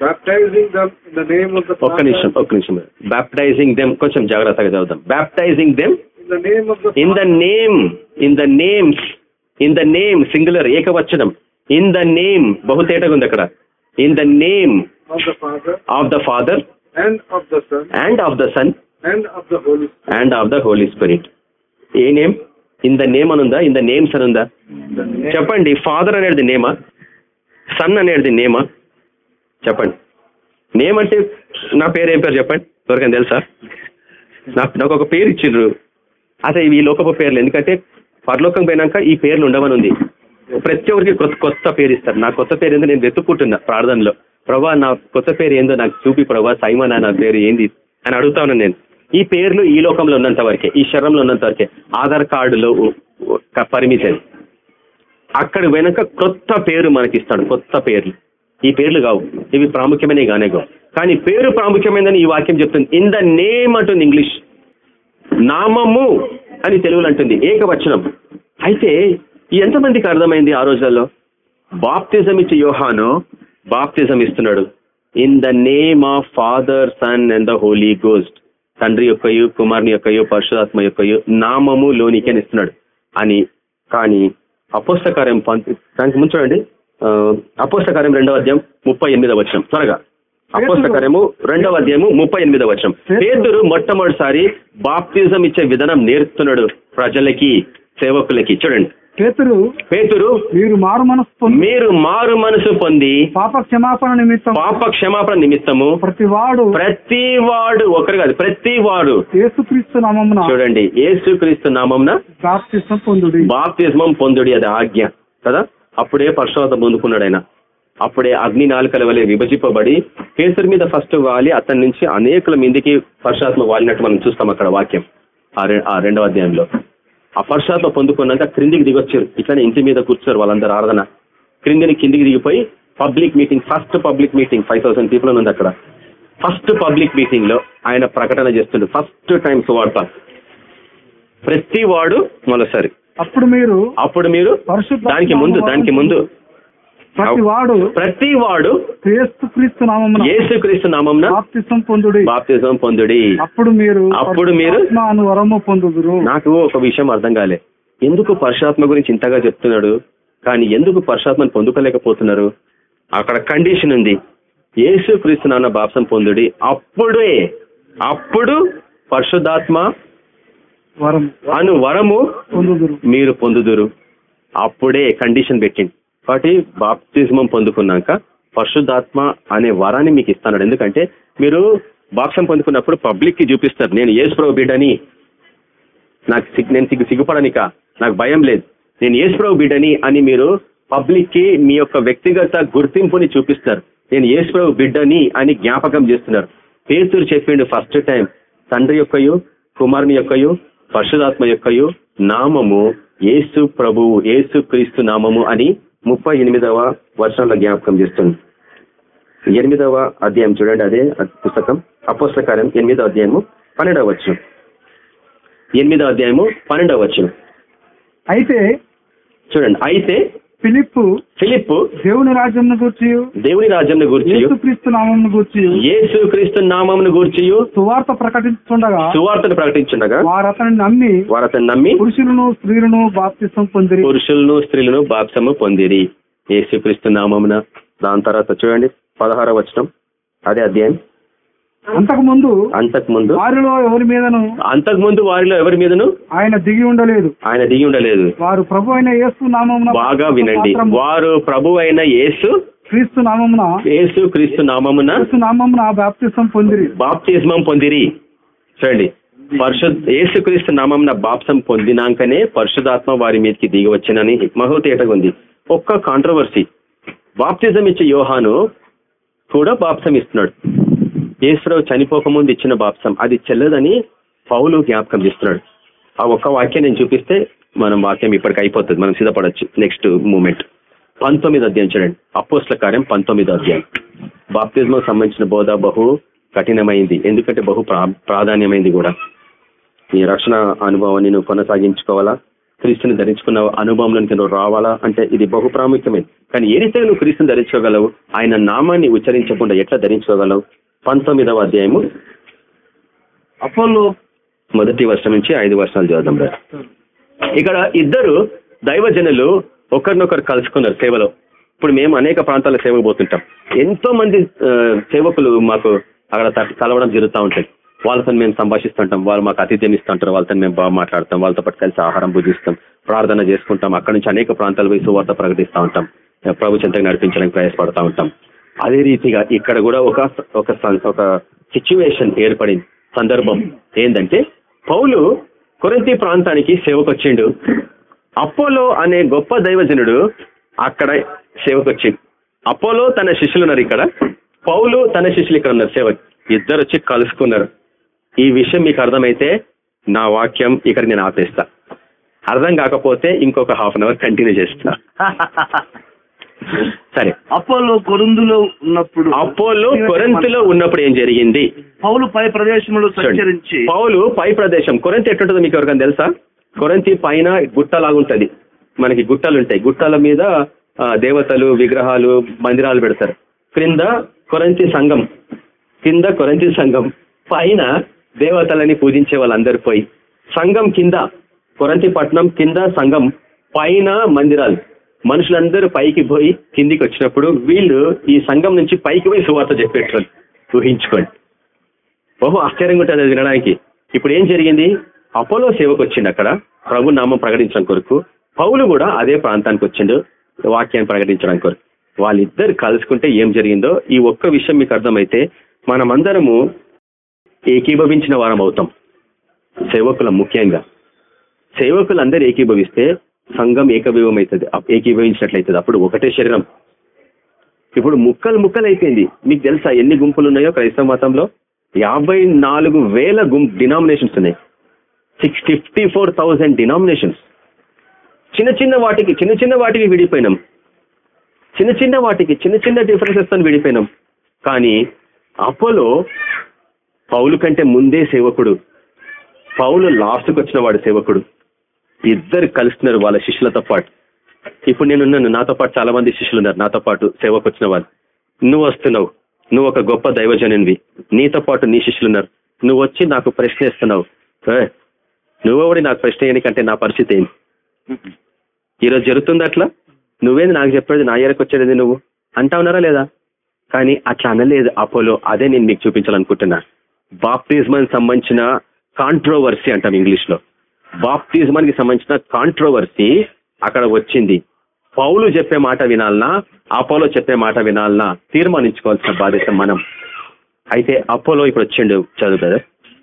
baptizing them in the name of the ఒక్క నిమిషం ఒక్క నిమిషం. బ్యాప్టైజింగ్ దెమ్ కొంచెం జాగ్రత్తగా చదువుతాం baptizing them in the name of the in the name in the names in the name singular ఏకవచనం. In the name బహుతేటగా ఉంది అక్కడ. In the name of the Father and of the Son. And of the Son and of the Holy Spirit. And of the Holy Spirit A name? In the name అని ఉందా in the names అని ఉందా The name చెప్పండి father అనేది నేమా? Sun అనేది నేమా? చెప్పండి. Name అంటే నా పేరు ఏం పేరు చెప్పండి? ఎవరికైనా తెలుసా? నాకు నాకు ఒక పేరు ఇచ్చిండ్రు అసలు ఈ లోకపు పేర్లు. ఎందుకంటే పరలోకం పోయినాక ఈ పేర్లు ఉండవని ఉంది ప్రతి ఒక్కరికి కొత్త కొత్త పేరు ఇస్తారు. నా కొత్త పేరు ఏందో నేను వెతుక్కుంటున్నా ప్రార్థనలో. ప్రభా నా కొత్త పేరు ఏందో నాకు చూపి ప్రభా సైమన్ నా పేరు ఏంది అని అడుగుతా ఉన్నాను నేను. ఈ పేర్లు ఈ లోకంలో ఉన్నంత వరకే ఈ శరీరంలో ఉన్నంత వరకే ఆధార్ కార్డులో పరిమితం. అక్కడ వెనక కొత్త పేరు మనకి ఇస్తాడు కొత్త పేర్లు. ఈ పేర్లు కావు ఇవి ప్రాముఖ్యమైనవి కానే కావు. కానీ పేరు ప్రాముఖ్యమైనదని ఈ వాక్యం చెప్తుంది. ఇన్ ద నేమ్ అంటుంది ఇంగ్లీష్. నామము అని తెలుగులో అంటుంది. ఏకవచనం. అయితే ఎంతమందికి అర్థమైంది ఆ రోజులలో? బాప్తిజం ఇచ్చే యోహాను బాప్తిజం ఇస్తున్నాడు. In the name of Father Son and the Holy Ghost తండ్రి యొక్కయు కుమారుని యొక్కయు పరశురాత్మ యొక్కయు నామము లోనికి అని ఇస్తున్నాడు. అని కానీ అపోస్తకార్యం దానికి ముందు చూడండి. అపోస్తకార్యం రెండవ అధ్యాయం ముప్పై ఎనిమిదవ వచనం. త్వరగా. అపోస్తకార్యము రెండవ అధ్యాయము ముప్పై ఎనిమిదవ వచనం. పేదరు మొట్టమొదటిసారి బాప్తిజం ఇచ్చే విధానం నేర్పుతున్నాడు ప్రజలకి సేవకులకి. చూడండి. పేతురు పేతురు మీరు మారు మనసు పొంది మీరు మారు మనసు పొంది పాప క్షమాపణ నిమిత్తం పాప క్షమాపణ నిమిత్తము ప్రతి వాడు ప్రతి వాడు ఒకరు కాదు ప్రతి వాడు యేసుక్రీస్తు నామమున చూడండి యేసుక్రీస్తు నామంన బాప్తిసం పొందుడి. బాప్తిస్మం పొందుడి అది ఆజ్ఞ కదా? అప్పుడే పరశురాత పొందుకున్నాడు ఆయన. అప్పుడే అగ్ని నాలుకల వలె విభజింపబడి పేసర్ మీద ఫస్ట్ వాలి అతని నుంచి అనేకుల మీదికి పరశురాత్మ వాలినట్టు మనం చూస్తాం అక్కడ వాక్యం ఆ రెండవ అధ్యాయంలో. ఆ పరశురాత్మ పొందుకున్నాక క్రిందికి దిగొచ్చారు. ఇట్లనే ఇంటి మీద కూర్చోరు వాళ్ళందరూ ఆరాధన. క్రిందిని కిందికి దిగిపోయి public meeting first public meeting five thousand people ఉంది అక్కడ. ఫస్ట్ పబ్లిక్ మీటింగ్లో ఆయన ప్రకటన చేస్తుండే. ఫస్ట్ టైం సువార్త. ప్రతి వాడు మొదటిసారి. అప్పుడు మీరు అప్పుడు మీరు దానికి ముందు దానికి ముందు ప్రతి వాడు ప్రతి వాడు యేసుక్రీస్తు నామమున యేసుక్రీస్తు నామంన బాప్తిసం పొందుడి. బాప్తిజం పొందుడి. అప్పుడు మీరు అప్పుడు మీరు వరము పొందుదురు. నాకు ఒక విషయం అర్థం కాలే. ఎందుకు పరశురాత్మ గురించి ఇంతగా చెప్తున్నాడు? కానీ ఎందుకు పరశురాత్మను పొందుకోలేకపోతున్నారు? అక్కడ కండిషన్ ఉంది. యేసుక్రీస్తు నాన్న బాప్సం పొందుడి. అప్పుడే అప్పుడు పరిశుద్ధాత్మ వరం అను వరము పొందుదురు. మీరు పొందుదురు. అప్పుడే కండిషన్ పెట్టింది. కాబట్టి బాప్తిజమం పొందుకున్నాక పరిశుద్ధాత్మ అనే వరాన్ని మీకు ఇస్తున్నాడు ఎందుకంటే మీరు బాప్సం పొందుకున్నప్పుడు పబ్లిక్కి చూపిస్తారు నేను యేసుప్రభు బిడ్డని. నాకు నేను సిగ్గు సిగ్గుపడనిక నాకు భయం లేదు. నేను ఏసుప్రభు బిడ్డని అని మీరు పబ్లిక్కి మీ యొక్క వ్యక్తిగత గుర్తింపుని చూపిస్తారు. నేను యేసుప్రభు బిడ్డని అని జ్ఞాపకం చేస్తున్నారు. పేతురు చెప్పిండు ఫస్ట్ టైం తండ్రి యొక్కయు కుమారుని యొక్కయు పరిశుధాత్మ యొక్కయు నామము ఏసు ప్రభువు ఏసు క్రీస్తు నామము అని ముప్పై ఎనిమిదవ వర్షంలో జ్ఞాపకం చేస్తుంది. ఎనిమిదవ అధ్యాయం చూడండి అదే పుస్తకం. అపోస్ల కార్యం ఎనిమిదవ అధ్యాయము పన్నెండవ వచ్చం ఎనిమిదవ అధ్యాయము పన్నెండవ వచ్చం అయితే చూడండి. అయితే ఫిలిప్పు ఫిలిప్ దేవుని రాజ్యం గూర్చి దేవుని రాజ్యంను గూర్చి యేసుక్రీస్తు నామం గూర్చి యేసు క్రీస్తు నామమును గూర్చి సువార్త ప్రకటించుండగా సువార్తను ప్రకటించుండగా వారు అతన్ని నమ్మి వారు అతను నమ్మి పురుషులను స్త్రీలను బాప్తిసం పొందిరి. పురుషులను స్త్రీలను బాప్సము పొందిరి. యేసుక్రీస్తు నామమున దాని తర్వాత చూడండి పదహార వచనం అదే అధ్యాయం. అంతకు ముందు అంతకు ముందు వారిలో ఎవరి మీదను అంతకు ముందు వారిలో ఎవరి మీదను? ఆయన దిగి ఉండలేదు. ఆయన దిగి ఉండలేదు. వారు ప్రభు అయిన యేసు నామమున బాగా వినండి. వారు ప్రభు అయిన యేసు క్రీస్తు నామమున యేసు క్రీస్తు నామమున యేసు నామమున బాప్తిసం పొందిరి. బాప్తిస్మం పొందిరి. చూడండి. పరిశుద్ధ యేసుక్రీస్తు నామంన బాప్సం పొందినాకనే పరిశుధాత్మ వారి మీదకి దిగి వచ్చినని మహోతేటగా ఉంది. ఒక్క కాంట్రవర్సీ బాప్తిజం ఇచ్చే యోహాను కూడా బాప్సం ఇస్తున్నాడు యేసురావు చనిపోకముందు ఇచ్చిన బాప్సం అది చెల్లదని పౌలు జ్ఞాపకం చేస్తున్నాడు. ఆ ఒక్క వాక్యం నేను చూపిస్తే మనం వాక్యం ఇప్పటికి అయిపోతుంది. మనం సిద్ధపడచ్చు. నెక్స్ట్ మూమెంట్ పంతొమ్మిది అధ్యాయం చూడండి. అపోస్ల కార్యం పంతొమ్మిది అధ్యాయం. బాప్తిజం సంబంధించిన బోధ బహు కఠినమైంది. ఎందుకంటే బహు ప్రా- ప్రాధాన్యమైంది కూడా. నీ రక్షణ అనుభవాన్ని నువ్వు కొనసాగించుకోవాలా? క్రీస్తుని ధరించుకున్న అనుభవంలోనికి నువ్వు రావాలా? అంటే ఇది బహు ప్రాముఖ్యమైనది కానీ ఏ రీతిగా నువ్వు క్రీస్తుని ధరించుకోగలవు? ఆయన నామాన్ని ఉచ్చరించకుండా ఎట్లా ధరించుకోగలవు? పంతొమ్మిదవ అధ్యాయము. అపోలో మొదటి వర్షం నుంచి ఐదు వర్షాలు చదువుదాం రా. ఇక్కడ ఇద్దరు దైవజనులు ఒకరినొకరు కలుసుకున్నారు సేవలో. ఇప్పుడు మేము అనేక ప్రాంతాల సేవకు పోతుంటాం. ఎంతో మంది సేవకులు మాకు అక్కడ కలవడం జరుగుతూ ఉంటుంది. వాళ్ళతో మేము సంభాషిస్తుంటాం. వాళ్ళు మాకు అతిథ్యం ఇస్తుంటారు. వాళ్ళతో మేము బాగా మాట్లాడతాం. వాళ్ళతో పాటు కలిసి ఆహారం భుజిస్తాం. ప్రార్థన చేసుకుంటాం. అక్కడ నుంచి అనేక ప్రాంతాలు పోయి సువార్త ప్రకటిస్తూ ఉంటాం. ప్రభు చెంతకు నడిపించడానికి ప్రయాసపడతా ఉంటాం. అదే రీతిగా ఇక్కడ కూడా ఒక ఒక ఒక సిచ్యువేషన్ ఏర్పడింది. సందర్భం ఏంటంటే పౌలు కొరంతి ప్రాంతానికి సేవకొచ్చిండు. అపోలో అనే గొప్ప దైవజనుడు అక్కడ సేవకొచ్చిండు. అపోలో తన శిష్యులు ఉన్నారు ఇక్కడ. పౌలు తన శిష్యులు ఇక్కడ ఉన్నారు. సేవ ఇద్దరు వచ్చి కలుసుకున్నారు. ఈ విషయం మీకు అర్థమైతే నా వాక్యం ఇక్కడ నేను ఆపేస్తా. అర్థం కాకపోతే ఇంకొక హాఫ్ అన్ అవర్ కంటిన్యూ చేస్తా. సరే. అపోలో కొరిందులో ఉన్నప్పుడు అపోలో కొరంతిలో ఉన్నప్పుడు ఏం జరిగింది? పౌలు పై ప్రదేశంలో సంచరించి. పౌలు పై ప్రదేశం. కొరంతి ఎట్టుంటుందో మీకు ఎవరికైనా తెలుసా? కొరంతి పైన గుట్టలాగుంటది. మనకి గుట్టలు ఉంటాయి గుట్టల మీద దేవతలు విగ్రహాలు మందిరాలు పెడతారు. క్రింద కొరంతి సంఘం. కింద కొరంతి సంఘం. పైన దేవతలని పూజించే వాళ్ళందరూ పోయి. సంఘం కింద కొరంతి పట్టణం కింద సంఘం. పైన మందిరాలు. మనుషులందరూ పైకి పోయి కిందికి వచ్చినప్పుడు వీళ్ళు ఈ సంఘం నుంచి పైకి పోయి సువార్త చెప్పేటోళ్ళు. ఊహించుకోండి. బహు ఆశ్చర్యంగా ఉంటుంది అది వినడానికి. ఇప్పుడు ఏం జరిగింది? అపోలో సేవకు వచ్చింది అక్కడ. ప్రభు నామం ప్రకటించడం కొరకు. పౌలు కూడా అదే ప్రాంతానికి వచ్చిండు వాక్యాన్ని ప్రకటించడం కొరకు. వాళ్ళిద్దరు కలుసుకుంటే ఏం జరిగిందో ఈ ఒక్క విషయం మీకు అర్థమైతే మనమందరము ఏకీభవించిన వారం అవుతాం. సేవకుల ముఖ్యంగా. సేవకులందరూ ఏకీభవిస్తే సంఘం ఏకీభవం అవుతుంది ఏకీభవించినట్లయితుంది. అప్పుడు ఒకటే శరీరం. ఇప్పుడు ముక్కలు ముక్కలు అయిపోయింది మీకు తెలుసా ఎన్ని గుంపులు ఉన్నాయో క్రైస్తవ మతంలో? యాభై నాలుగు వేల గుంపు డినామినేషన్స్ ఉన్నాయి. Six fifty four thousand denominations. చిన్న చిన్న వాటికి చిన్న చిన్న వాటికి విడిపోయినాం. చిన్న చిన్న వాటికి చిన్న చిన్న డిఫరెన్సెస్తో విడిపోయినాం. కానీ అపోలో పౌలు కంటే ముందే సేవకుడు. పౌలు లాస్ట్కి వచ్చిన వాడు సేవకుడు. ఇద్దరు కలుస్తున్నారు వాళ్ళ శిష్యులతో పాటు. ఇప్పుడు నేనున్నాను నాతో పాటు చాలా మంది శిష్యులు ఉన్నారు నాతో పాటు సేవకు వచ్చిన వాళ్ళు. నువ్వు వస్తున్నావు నువ్వు ఒక గొప్ప దైవజనునివి. నీతో పాటు నీ శిష్యులు ఉన్నారు. నువ్వు వచ్చి నాకు ప్రశ్న ఇస్తున్నావు నువ్వెవడి నాకు ప్రశ్న చేయనికంటే నా పరిస్థితి ఏంటి ఈరోజు జరుగుతుంది అట్లా? నువ్వేంది నాకు చెప్పేది నా ఏరకు వచ్చేది నువ్వు? అంటా ఉన్నారా లేదా? కానీ అట్లా అనలేదు. అపోలో అదే నేను మీకు చూపించాలనుకుంటున్నా. బాప్తిజమానికి సంబంధించిన కాంట్రోవర్సీ అంటాం ఇంగ్లీష్లో బాప్తిజమానికి సంబంధించిన కాంట్రోవర్సీ అక్కడ వచ్చింది. పౌలు చెప్పే మాట వినాలనా? అపోలో చెప్పే మాట వినాలనా? తీర్మానించుకోవాల్సిన బాధ్యత మనం. అయితే అపోలో ఇప్పుడు వచ్చిండు. చదువు కదా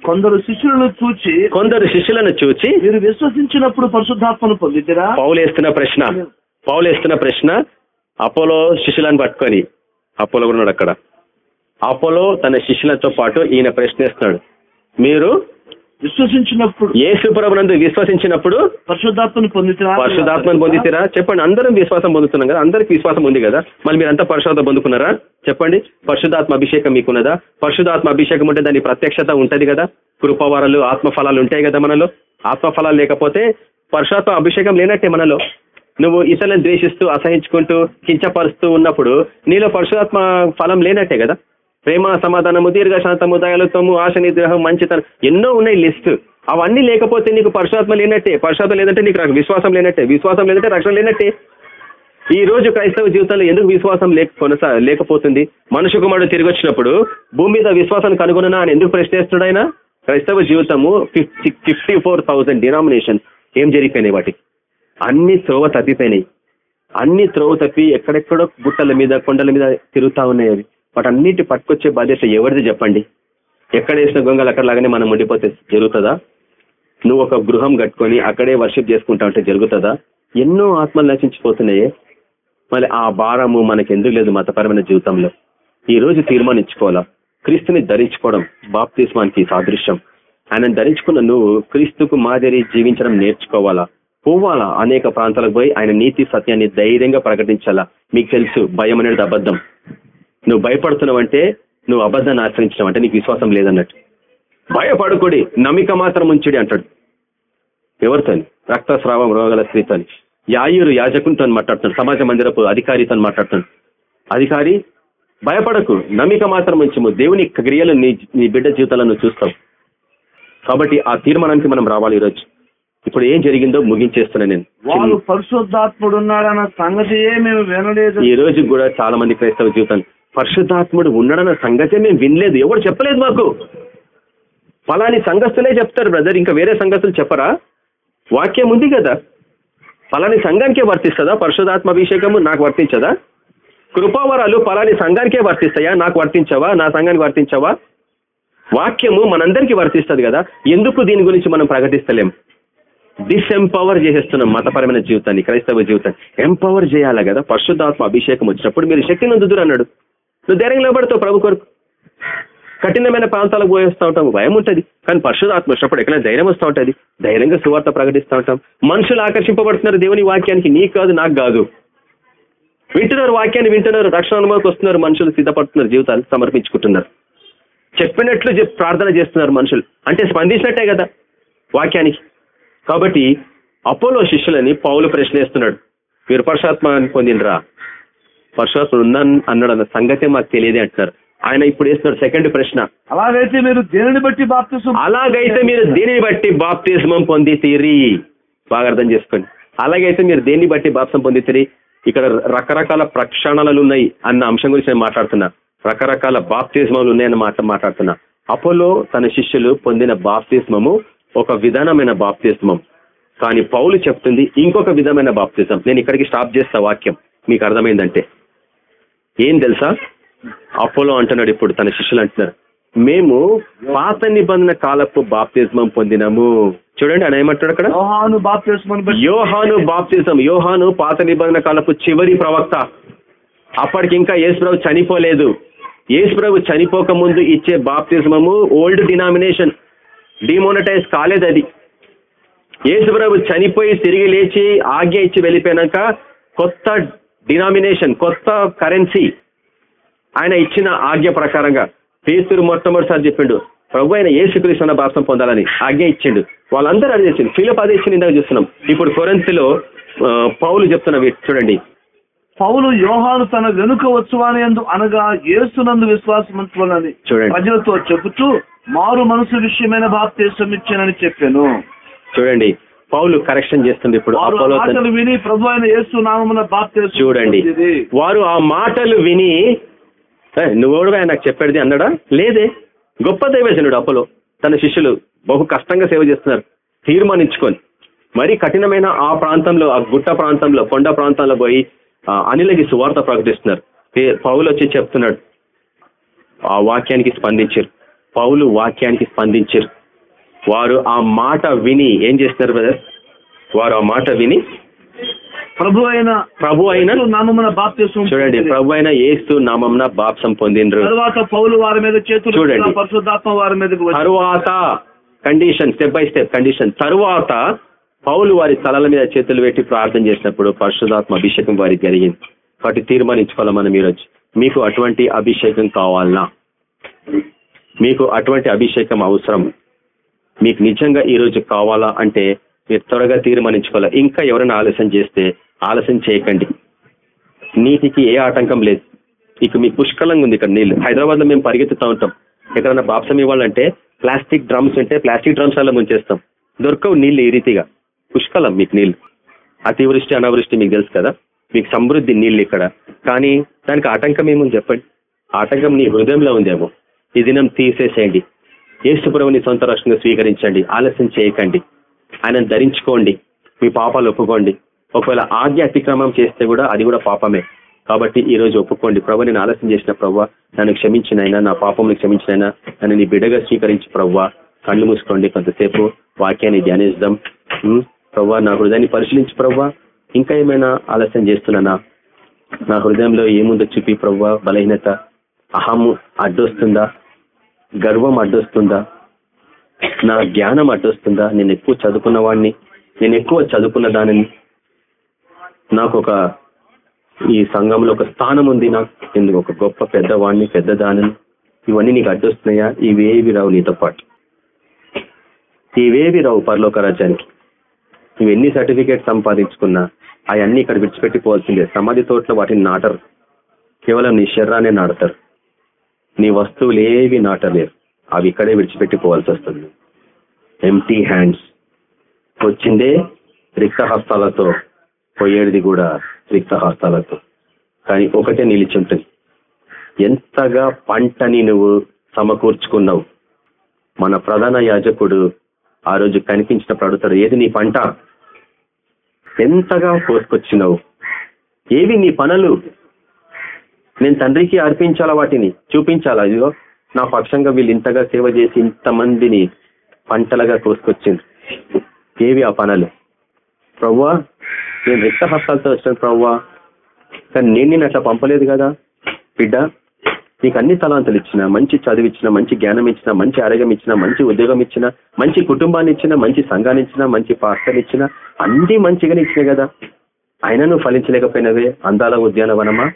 కొందరు శిష్యులను చూచి కొందరు శిష్యులను చూచి మీరు విశ్వసించినప్పుడు పరిశుద్ధాత్మను పొందితిరా? పౌలు వేస్తున్న ప్రశ్న. పౌలు వేస్తున్న ప్రశ్న అపోలో శిష్యులను పట్టుకొని. అపోలో కూడా ఉన్నాడు అక్కడ. అపోలో తన శిష్యులతో పాటు ఈయన ప్రశ్నిస్తున్నాడు. మీరు విశ్వసించినప్పుడు యేసుప్రభునందు విశ్వసించినప్పుడు పరిశుద్ధాత్మను పొందితిరా? పరిశుధాత్మను పొందితేరా? చెప్పండి అందరం విశ్వాసం పొందుతున్నాం కదా అందరికి విశ్వాసం ఉంది కదా. మళ్ళీ మీరంతా పరిశుద్ధ పొందుకున్నారా? చెప్పండి పరిశుధాత్మ అభిషేకం మీకున్నదా? పరిశుధాత్మ అభిషేకం ఉంటే దాని ప్రత్యక్షత ఉంటది కదా? కృపవరాలు ఆత్మఫలాలు ఉంటాయి కదా మనలో? ఆత్మఫలాలు లేకపోతే పరిశుధాత్మ అభిషేకం లేనట్టే మనలో? నువ్వు ఇతరులను ద్వేషిస్తూ అసహించుకుంటూ కించపరుస్తూ ఉన్నప్పుడు నీలో పరిశుధాత్మ ఫలం లేనట్టే కదా? ప్రేమ సమాధానము దీర్ఘ శాంతము దయాలత్వము ఆశ నిగ్రహం మంచితనం ఎన్నో ఉన్నాయి లిస్ట్. అవన్నీ లేకపోతే నీకు పరుషాత్మ లేనట్టే. పరుషాత్మ లేదంటే నీకు విశ్వాసం లేనట్టే. విశ్వాసం లేదంటే రక్షణ లేనట్టే. ఈ రోజు క్రైస్తవ జీవితంలో ఎందుకు విశ్వాసం లేక కొనసా లేకపోతుంది? మనుషు కుమారుడు తిరిగి వచ్చినప్పుడు భూమి మీద విశ్వాసాన్ని కనుగొననా అని ఎందుకు ప్రశ్నిస్తున్నాడు ఆయన? క్రైస్తవ జీవితము ఫిఫ్టీ ఫోర్ థౌసండ్ డినామినేషన్ ఏం జరిగిపోయినాయి వాటికి అన్ని త్రోవ తప్పిపోయినాయి. అన్ని త్రోవ తప్పి ఎక్కడెక్కడో గుట్టల మీద కొండల మీద తిరుగుతా ఉన్నాయి అవి. వాటన్నిటి పట్టుకొచ్చే బాధ్యత ఎవరిది చెప్పండి? ఎక్కడ వేసిన గొంగలు అక్కడ లాగానే మనం ఉండిపోతే జరుగుతుందా? నువ్వు ఒక గృహం కట్టుకొని అక్కడే వర్షిప్ చేసుకుంటా ఉంటే జరుగుతుందా? ఎన్నో ఆత్మలు నశించిపోతున్నాయే. మళ్ళీ ఆ భారము మనకి ఎందుకు లేదు మతపరమైన జీవితంలో? ఈ రోజు తీర్మానించుకోవాలా? క్రీస్తుని ధరించుకోవడం బాప్తిస్మానికి సాదృశ్యం. ఆయన ధరించుకున్న నువ్వు క్రీస్తుకు మాదిరి జీవించడం నేర్చుకోవాలా? పోవాలా? అనేక ప్రాంతాలకు పోయి ఆయన నీతి సత్యాన్ని ధైర్యంగా ప్రకటించాలా? మీకు తెలుసు భయం అనేది అబద్ధం. నువ్వు భయపడుతున్నావంటే నువ్వు అబద్ధాన్ని ఆశ్రయించడం అంటే నీకు విశ్వాసం లేదన్నట్టు. భయపడుకోడి నమ్మిక మాత్రం ఉంచుడి అంటాడు. ఎవరితో రక్తస్రావం రోగాల స్త్రీతో యాయూరు యాజకునితో మాట్లాడుతున్నాడు సమాజ మందిరపు అధికారితో మాట్లాడుతున్నాడు. అధికారి భయపడకు నమ్మిక మాత్రం ఉంచము. దేవుని క్రియలు నీ నీ బిడ్డ జీవితాలను చూస్తావు. కాబట్టి ఆ తీర్మానానికి మనం రావాలి ఈరోజు. ఇప్పుడు ఏం జరిగిందో ముగించేస్తున్నా నేను. వారు పరిశుద్ధాత్ముడు ఉన్నాడన్న సంగతియే మేము వినలేదు. ఈ రోజు కూడా చాలా మంది క్రైస్తవ జీవితం పరిశుద్ధాత్ముడు ఉన్నాడన్న సంగతే మేము వినలేదు. ఎవరు చెప్పలేదు మాకు? ఫలాని సంఘస్థులే చెప్తారు బ్రదర్. ఇంకా వేరే సంఘస్థులు చెప్పరా? వాక్యం ఉంది కదా. ఫలాని సంఘానికే వర్తిస్తుందా? పరిశుధాత్మ అభిషేకము నాకు వర్తించదా? కృపావరాలు ఫలాని సంఘానికే వర్తిస్తాయా? నాకు వర్తించవా? నా సంఘానికి వర్తించవా? వాక్యము మనందరికీ వర్తిస్తుంది కదా. ఎందుకు దీని గురించి మనం ప్రకటిస్తలేం? డిస్ఎంపవర్ చేసేస్తున్నాం మతపరమైన జీవితాన్ని క్రైస్తవ జీవితాన్ని. ఎంపవర్ చేయాలి కదా? పరిశుద్ధాత్మ అభిషేకం వచ్చినప్పుడు మీరు శక్తిని అందుదురు అన్నాడు నువ్వు ధైర్యంగా నిలబడతావు ప్రభు కొరకు. కఠినమైన ప్రాంతాలకు పోయేస్తూ ఉంటాం భయం ఉంటుంది. కానీ పరిశుధాత్మ వచ్చినప్పుడు ఎక్కడైనా ధైర్యం వస్తూ ఉంటుంది. ధైర్యంగా సువార్త ప్రకటిస్తూ ఉంటాం. మనుషులు ఆకర్షింపబడుతున్నారు. దేవుని వాక్యానికి నీకు కాదు నాకు కాదు. వింటున్నారు వాక్యాన్ని వింటున్నారు. రక్షణ అనుభవంకి వస్తున్నారు. మనుషులు సిద్ధపడుతున్నారు. జీవితాలు సమర్పించుకుంటున్నారు. చెప్పినట్లు ప్రార్థన చేస్తున్నారు మనుషులు. అంటే స్పందించినట్టే కదా వాక్యానికి. కాబట్టి అపోలో శిష్యులని పౌలు ప్రశ్నిస్తున్నాడు. మీరు పరుషాత్మాన్ని పొందినరా పరుషాత్మ ఉందని అన్నాడు అన్న సంగతే మాకు తెలియదే అంటున్నారు. ఆయన ఇప్పుడు వేస్తున్నాడు సెకండ్ ప్రశ్న. అలాగైతే మీరు దేనిని బట్టి బాప్తిసం అలాగైతే మీరు దేనిని బట్టి బాప్తిస్మం పొంది తీరి బాగా అర్థం చేసుకోండి. అలాగైతే మీరు దేన్ని బట్టి బాప్సం పొంది తీరి ఇక్కడ రకరకాల ప్రక్షాళనలు ఉన్నాయి అన్న అంశం గురించి నేను మాట్లాడుతున్నా. రకరకాల బాప్తిస్మములు ఉన్నాయన్న మాట మాట్లాడుతున్నా. అపోలో తన శిష్యులు పొందిన బాప్తిస్మము ఒక విధానమైన బాప్తిస్మం. కానీ పౌలు చెప్తుంది ఇంకొక విధమైన బాప్తిజం నేను ఇక్కడికి స్టాప్ చేస్తా వాక్యం. మీకు అర్థమైందంటే. ఏం తెలుసా? అపోలో అంటున్నాడు ఇప్పుడు తన శిష్యులు అంటున్నారు. మేము పాత నిబంధన కాలపు బాప్తిజమం పొందినము. చూడండి ఆయన ఏమంటాడు అక్కడ? యోహాను బట్టి. యోహాను బాప్తిజం యోహాను పాత నిబంధన కాలపు చివరి ప్రవక్త. అప్పటికి ఇంకా యేసుప్రభు చనిపోలేదు. యేసుప్రభు చనిపోక ముందు ఇచ్చే బాప్తిజమము ఓల్డ్ డినామినేషన్ డిమోనటైజ్ కాలేదు అది. యేసుప్రభు చనిపోయి తిరిగి లేచి ఆజ్ఞ ఇచ్చి వెళ్ళిపోయినాక కొత్త డినామినేషన్ కొత్త కరెన్సీ. ఆయన ఇచ్చిన ఆజ్ఞ ప్రకారంగా పేతురు మొట్టమొదటిసారి చెప్పిండు. ప్రభు అయిన ఏసుక్రీస్తున్న భాషం పొందాలని ఆజ్ఞ ఇచ్చిండు. వాళ్ళందరూ అది చేసిండు ఫిలిప్ అదే ఇచ్చింది ఇందాక చూస్తున్నాం. ఇప్పుడు కొరంతిలో ఆ, పౌలు చెప్తున్నవి చూడండి. పౌలు యోహాను తన వెనుక వచ్చువాని అనగా యేసునందు విశ్వాసమంతులని చూడండి. ప్రజలతో చెబుతూ మారు మనసు విషయమైన బాప్తీసం ఇచ్చానని చెప్పాను. చూడండి. పౌలు కరెక్షన్ చేస్తుంది ఇప్పుడు మాటలు విని ప్రభు బాప్తీసం చూడండి. వారు ఆ మాటలు విని "ఏ, నువ్వెవడు ఆయన నాకు చెప్పేది అన్నాడా లేదే. గొప్ప దైవజనుడు అపోలో. తన శిష్యులు బహు కష్టంగా సేవ చేస్తున్నారు. తీర్మానించుకొని. మరి కఠినమైన ఆ ప్రాంతంలో ఆ గుట్ట ప్రాంతంలో కొండ ప్రాంతంలో పోయి అనిలకి సువార్త ప్రకటిస్తున్నారు. పౌలు వచ్చి చెప్తున్నాడు. ఆ వాక్యానికి స్పందించారు. పౌలు వాక్యానికి స్పందించారు. వారు ఆ మాట విని ఏం చేస్తున్నారు బ్రదర్ వారు ఆ మాట విని ప్రభు అయిన ప్రభు అయిన నామమున బాప్తీసం చూడండి. ప్రభు అయిన ఏస్తు నామంన బాప్సం పొందిండ్రు. తరువాత పౌలు వారి మీద చేతులు చూడండి. పరిశుద్ధాత్మ వారి వచ్చి తరువాత condition step by step condition తరువాత పౌలు వారి తలల మీద చేతులు పెట్టి ప్రార్థన చేసినప్పుడు పరిశుధాత్మ అభిషేకం వారికి జరిగింది కాబట్టి తీర్మానించుకోవాలి మనం ఈరోజు? మీకు అటువంటి అభిషేకం కావాలనా? మీకు అటువంటి అభిషేకం అవసరం? మీకు నిజంగా ఈ రోజు కావాలా అంటే మీరు త్వరగా తీర్మానించుకోవాలి? ఇంకా ఎవరైనా ఆలస్యం చేస్తే ఆలస్యం చేయకండి. నీటికి ఏ ఆటంకం లేదు. ఇక మీకు పుష్కలంగా ఉంది ఇక్కడ నీళ్ళు. హైదరాబాద్లో మేము పరిగెత్తుతూ ఉంటాం. ఎక్కడైనా బాప్సం ఇవ్వాలంటే ప్లాస్టిక్ డ్రమ్స్ ఉంటే ప్లాస్టిక్ డ్రమ్స్ అలా ముంచేస్తాం. దొరకవు నీళ్ళు ఈ రీతిగా. పుష్కలం మీకు నీళ్ళు. అతివృష్టి అనావృష్టి మీకు తెలుసు కదా? మీకు సమృద్ధి నీళ్ళు ఇక్కడ. కానీ దానికి ఆటంకం ఏముంది చెప్పండి? ఆటంకం నీ హృదయంలో ఉందేమో. ఈ దినం తీసేసేయండి. ఏసుప్రభుని సొంత రక్షణ స్వీకరించండి ఆలస్యం చేయకండి. ఆయనను ధరించుకోండి మీ పాపాలు ఒప్పుకోండి. ఒకవేళ ఆజ్ఞ అతిక్రమం చేస్తే కూడా అది కూడా పాపమే. కాబట్టి ఈ రోజు ఒప్పుకోండి. ప్రభు నేను ఆలస్యం చేసిన ప్రవ్వా నన్ను క్షమించినైనా నా పాపంని క్షమించినైనా నన్ను నీ బిడ్డగా స్వీకరించి ప్రవ్వా. కళ్ళు మూసుకోండి కొంతసేపు వాక్యాన్ని ధ్యానిద్దాం. ప్రవ్వా నా హృదయాన్ని పరిశీలించి ప్రవ్వా. ఇంకా ఏమైనా ఆలస్యం చేస్తున్నానా? నా హృదయంలో ఏముందో చూపి ప్రవ్వా బలహీనత అహము అడ్డొస్తుందా? గర్వం అడ్డొస్తుందా? నా జ్ఞానం అడ్డొస్తుందా? నేను ఎక్కువ చదువుకున్న వాడిని నేను ఎక్కువ చదువుకున్న దానిని. నాకు ఒక ఈ సంఘంలో ఒక స్థానం ఉంది నాకు ఎందుకు? ఒక గొప్ప పెద్దవాడిని పెద్ద దానిని. ఇవన్నీ నీకు అడ్డొస్తున్నాయా? ఇవేవి రావు నీతో పాటు. ఇవేవి రావు పరలోక రాజ్యానికి? నువ్వు ఎన్ని సర్టిఫికేట్ సంపాదించుకున్నా అవన్నీ ఇక్కడ విడిచిపెట్టిపోవాల్సిందే. సమాధి తోటలో వాటిని నాటరు. కేవలం నీ శరీరాన్ని నాడతారు నీ వస్తువులు ఏవి నాటలేరు అవి ఇక్కడే విడిచిపెట్టిపోవాల్సి వస్తుంది. ఎంటీ హ్యాండ్స్ వచ్చిందే రిక్త హస్తాలతో పోయేది కూడా రిక్త హస్తాలతో కానీ ఒకటే నిలిచి ఉంటుంది ఎంతగా పంటని నువ్వు సమకూర్చుకున్నావు. మన ప్రధాన యాజకుడు ఆ రోజు కనిపించినప్పుడు అడుగుతాడు ఏది నీ పంట? ఎంతగా కోసుకొచ్చినావు? ఏవి నీ పనులు? నేను తండ్రికి అర్పించాలా వాటిని? చూపించాలా? ఇదిగో నా పక్షంగా వీళ్ళు ఇంతగా సేవ చేసి ఇంతమందిని పంటలుగా కోసుకొచ్చింది ఏవి ఆ పనులు? ప్రవ్వా నేను రిక్త హస్తాలతో వచ్చిన ప్రవ్వా? కానీ నేను నేను అట్లా పంపలేదు కదా? బిడ్డ నీకు అన్ని తలాంతలు ఇచ్చిన మంచి చదువు ఇచ్చిన మంచి జ్ఞానం ఇచ్చిన మంచి ఆరోగ్యం ఇచ్చిన మంచి ఉద్యోగం ఇచ్చిన మంచి కుటుంబాన్ని ఇచ్చిన మంచి సంఘాన్ని ఇచ్చిన మంచి పాస్టర్ ఇచ్చిన అన్ని మంచిగానే ఇచ్చినాయి కదా? అయినా నువ్వు ఫలించలేకపోయినవే? అందాల ఉద్యానవనమా?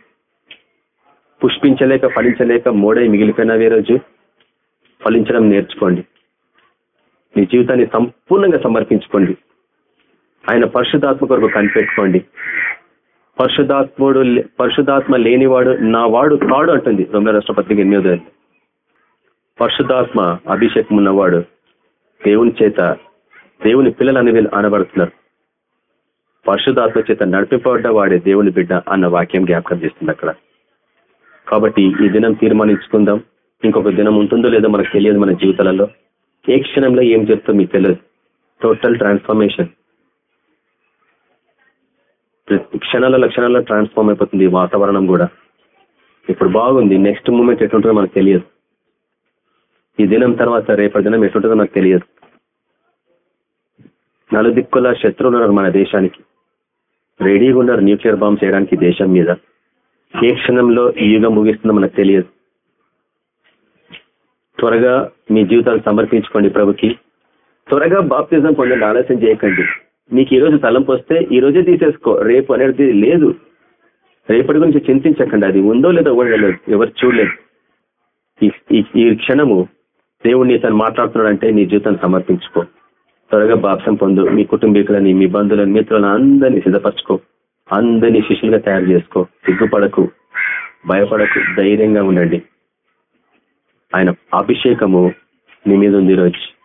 పుష్పించలేక ఫలించలేక మోడై మిగిలిపోయినవే రోజు ఫలించడం నేర్చుకోండి. మీ జీవితాన్ని సంపూర్ణంగా సమర్పించుకోండి. ఆయన పరిశుధాత్మ కొరకు కనిపెట్టుకోండి. పరిశుధాత్ముడు పరిశుధాత్మ లేనివాడు నా వాడు కాడు అంటుంది రొమ్మ రాష్ట్రపతికి ఎనిమిదో పరిశుధాత్మ అభిషేకం ఉన్నవాడు దేవుని చేత దేవుని పిల్లలు అని వీళ్ళు అనబడుతున్నారు పరిశుధాత్మ చేత నడిపింపబడ్డ వాడే దేవుని బిడ్డ అన్న వాక్యం జ్ఞాపకం చేస్తుంది అక్కడ. కాబట్టి ఈ దినం తీర్మానించుకుందాం. ఇంకొక దినం ఉంటుందో లేదో మనకు తెలియదు మన జీవితాలలో. ఏ క్షణంలో ఏం చెప్తుందో మీకు తెలియదు. టోటల్ ట్రాన్స్ఫర్మేషన్ ప్రతి లక్షణాల క్షణాలలో ట్రాన్స్ఫార్మ్ అయిపోతుంది వాతావరణం కూడా. ఇప్పుడు బాగుంది. నెక్స్ట్ మూమెంట్ ఎట్లుంటుందో మనకు తెలియదు. ఈ దినం తర్వాత రేపటి దినం ఎట్లుంటుందో నాకు తెలియదు. నలుదిక్కుల శత్రువులు ఉన్నారు మన దేశానికి. రెడీగా ఉన్నారు న్యూక్లియర్ బాంబ్ చేయడానికి దేశం మీద. ఏ క్షణంలో ఈ యుగం ముగిస్తుందో మనకు తెలియదు. త్వరగా మీ జీవితాలు సమర్పించుకోండి ప్రభుకి. త్వరగా బాప్తిజం పొందండి ఆలస్యం చేయకండి. మీకు ఈ రోజు తలంపు వస్తే ఈ రోజే తీసేసుకో. రేపు అనేది లేదు. రేపటి గురించి చింతించకండి. అది ఉందో లేదో కూడా ఎవరు చూడలేదు. ఈ- క్షణము దేవుడు నీతను మాట్లాడుతున్నాడంటే నీ జీవితాన్ని సమర్పించుకో. త్వరగా బాప్సం పొందు. మీ కుటుంబీకులని మీ బంధువులని మిత్రులను అందరినీ సిద్ధపరచుకో. అందరినీ శిష్యులుగా తయారు చేసుకో. సిగ్గుపడకు భయపడకు ధైర్యంగా ఉండండి. ఆయన అభిషేకము నీ మీద ఉంది ఈరోజు.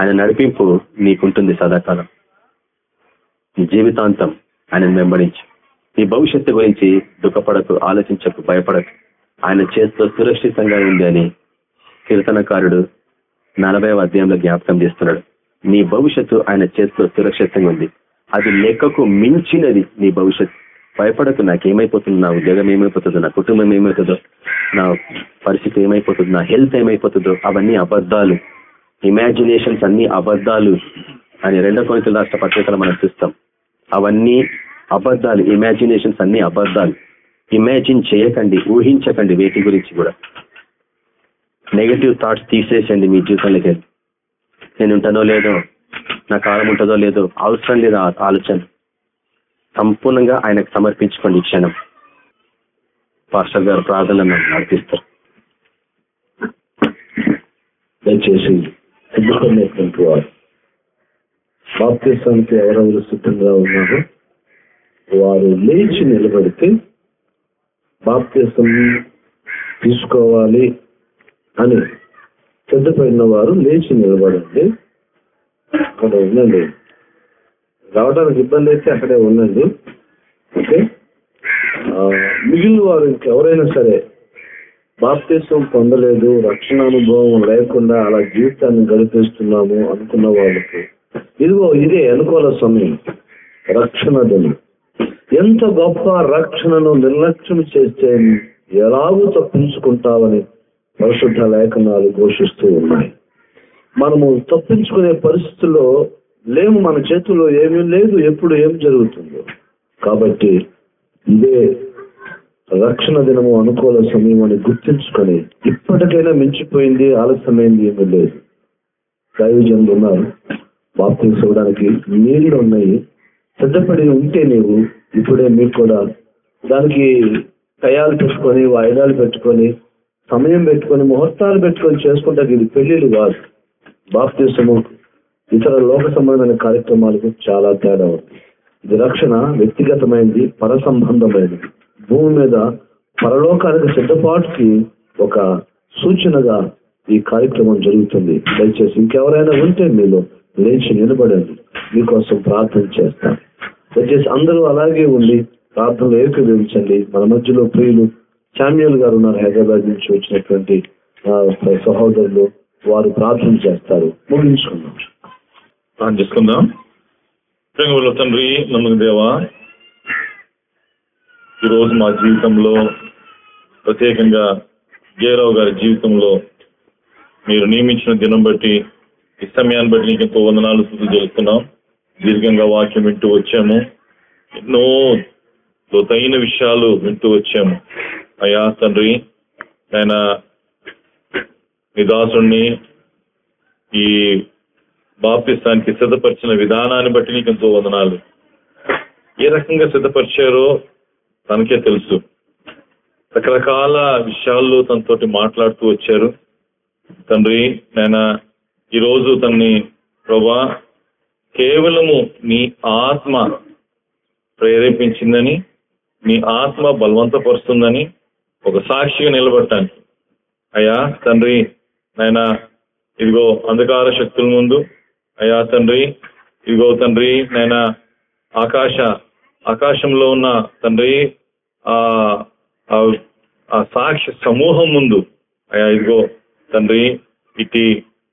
ఆయన నడిపింపు నీకుంటుంది సదాకాలం. నీ జీవితాంతం ఆయన వెంబడించు. నీ భవిష్యత్తు గురించి దుఃఖపడకు ఆలోచించకు భయపడకు. ఆయన చేతిలో సురక్షితంగా ఉంది అని కీర్తనకారుడు నలభై అధ్యాయంలో జ్ఞాపకం చేస్తున్నాడు. నీ భవిష్యత్తు ఆయన చేతిలో సురక్షితంగా ఉంది. అది లెక్కకు మించినది నీ భవిష్యత్. భయపడకు నాకేమైపోతుంది నా ఉద్యోగం ఏమైపోతుందో నా కుటుంబం ఏమైపోతుందో నా పరిస్థితి ఏమైపోతుందో నా హెల్త్ ఏమైపోతుందో అవన్నీ అబద్ధాలు. ఇమాజినేషన్స్ అన్ని అబద్ధాలు. అని రెండో కొనికల రాష్ట్ర పత్రికలు మనం చూస్తాం. అవన్నీ అబద్ధాలు ఇమాజినేషన్స్ అన్ని అబద్ధాలు. ఇమాజిన్ చేయకండి ఊహించకండి వేటి గురించి కూడా. నెగటివ్ థాట్స్ తీసేసండి మీ జీవితంలోకి. నేను ఉంటానో లేదో. నా కాలం ఉంటుందో లేదో అవసరం లేదు ఆలోచన. సంపూర్ణంగా ఆయనకు సమర్పించుకోండి క్షణం. పాస్టర్ గారు ప్రార్థనలను నడిపిస్తారు. దయచేసి సిద్ధపడినటువంటి వారు. బాప్తిసానికి ఎవరెవరు సిద్ధంగా ఉన్నారు. వారు లేచి నిలబడితే బాప్తీసం తీసుకోవాలి అని సిద్ధపడిన వారు లేచి నిలబడండి. అక్కడ ఉండండి రావడానికి ఇబ్బంది అయితే అక్కడే ఉండండి ఓకే? మిగిలిన వారు ఇంకెవరైనా సరే బాప్తిసం పొందలేదు రక్షణ అనుభవం లేకుండా అలా జీవితాన్ని గడిపేస్తున్నాము అనుకున్న వాళ్ళకి. ఇదిగో ఇదే అనుకూల సమయం. రక్షణ దినం. ఎంత గొప్ప రక్షణను నిర్లక్ష్యం చేస్తే ఎలాగూ తప్పించుకుంటావని పరిశుద్ధ లేఖనాలు ఘోషిస్తూ ఉన్నాయి. మనము తప్పించుకునే పరిస్థితుల్లో లేము మన చేతుల్లో ఏమీ లేదు ఎప్పుడు ఏం జరుగుతుందో. కాబట్టి ఇదే రక్షణ దినము అనుకూల సమయం అని గుర్తించుకొని ఇప్పటికైనా మించిపోయింది ఆలస్యమైంది ఏమీ లేదు. దైవజనులు ఉన్నారు బాప్తి చూడడానికి నీళ్ళు ఉన్నాయి. సిద్ధపడి ఉంటే నీవు ఇప్పుడే మీకు కూడా దానికి తయారు పెట్టుకొని వాయిదాలు పెట్టుకొని సమయం పెట్టుకొని ముహూర్తాలు పెట్టుకొని చేసుకుంటే ఇది పెళ్ళిళ్ళు కాదు. బాప్తిసము ఇతర లోక సంబంధమైన కార్యక్రమాలకు చాలా తేడా ఉంది. ఇది రక్షణ వ్యక్తిగతమైనది పర సంబంధమైనది భూమి మీద పరలోకానికి సిద్ధపాటుకి ఒక సూచనగా ఈ కార్యక్రమం జరుగుతుంది. దయచేసి ఇంకెవరైనా ఉంటే మీలో లేచి నిలబడండి. మీకోసం ప్రార్థన చేస్తాను దయచేసి అందరూ అలాగే ఉండి ప్రార్థనలు ఏకీభవించండి. మన మధ్యలో ప్రియులు శామ్యుల్ గారు ఉన్నారు హైదరాబాద్ నుంచి వచ్చినటువంటి సహోదరులు. వారు ప్రార్థన చేస్తారు. ముగించుకుందాం. ప్రార్థన చేసుకుందాం ప్రేమల తండ్రి నమ్మకం దేవా ఈరోజు మా జీవితంలో ప్రత్యేకంగా జయరావు గారి జీవితంలో మీరు నియమించిన దినం బట్టి ఈ సమయాన్ని బట్టి నీకు ఎంతో వందనాలు స్థుతులు చేస్తున్నాం దీర్ఘంగా వాక్యం వింటూ వచ్చాము. ఎన్నో లోతైన విషయాలు వింటూ వచ్చాము. అయ్యా తండ్రి ఆయన మీ దాసుణ్ణి ఈ బాప్తిస్తానికి సిద్ధపరిచిన విధానాన్ని బట్టి నీకు ఎంతో వందనాలు. ఏ రకంగా సిద్ధపరిచారో తనకే తెలుసు. రకరకాల విషయాల్లో తనతోటి మాట్లాడుతూ వచ్చారు. తండ్రి నేను ఈరోజు తన్ని ప్రభా కేవలము నీ ఆత్మ ప్రేరేపించిందని నీ ఆత్మ బలవంతపరుస్తుందని ఒక సాక్షిగా నిలబడటానికి. అయ్యా తండ్రి నాయన ఇదిగో అంధకార శక్తుల ముందు. అయ్యా తండ్రి ఇదిగో తండ్రి నాయన ఆకాశ ఆకాశంలో ఉన్న తండ్రి ఆ సాక్షి సమూహం ముందు. అయ్యా ఇదిగో తండ్రి ఇటు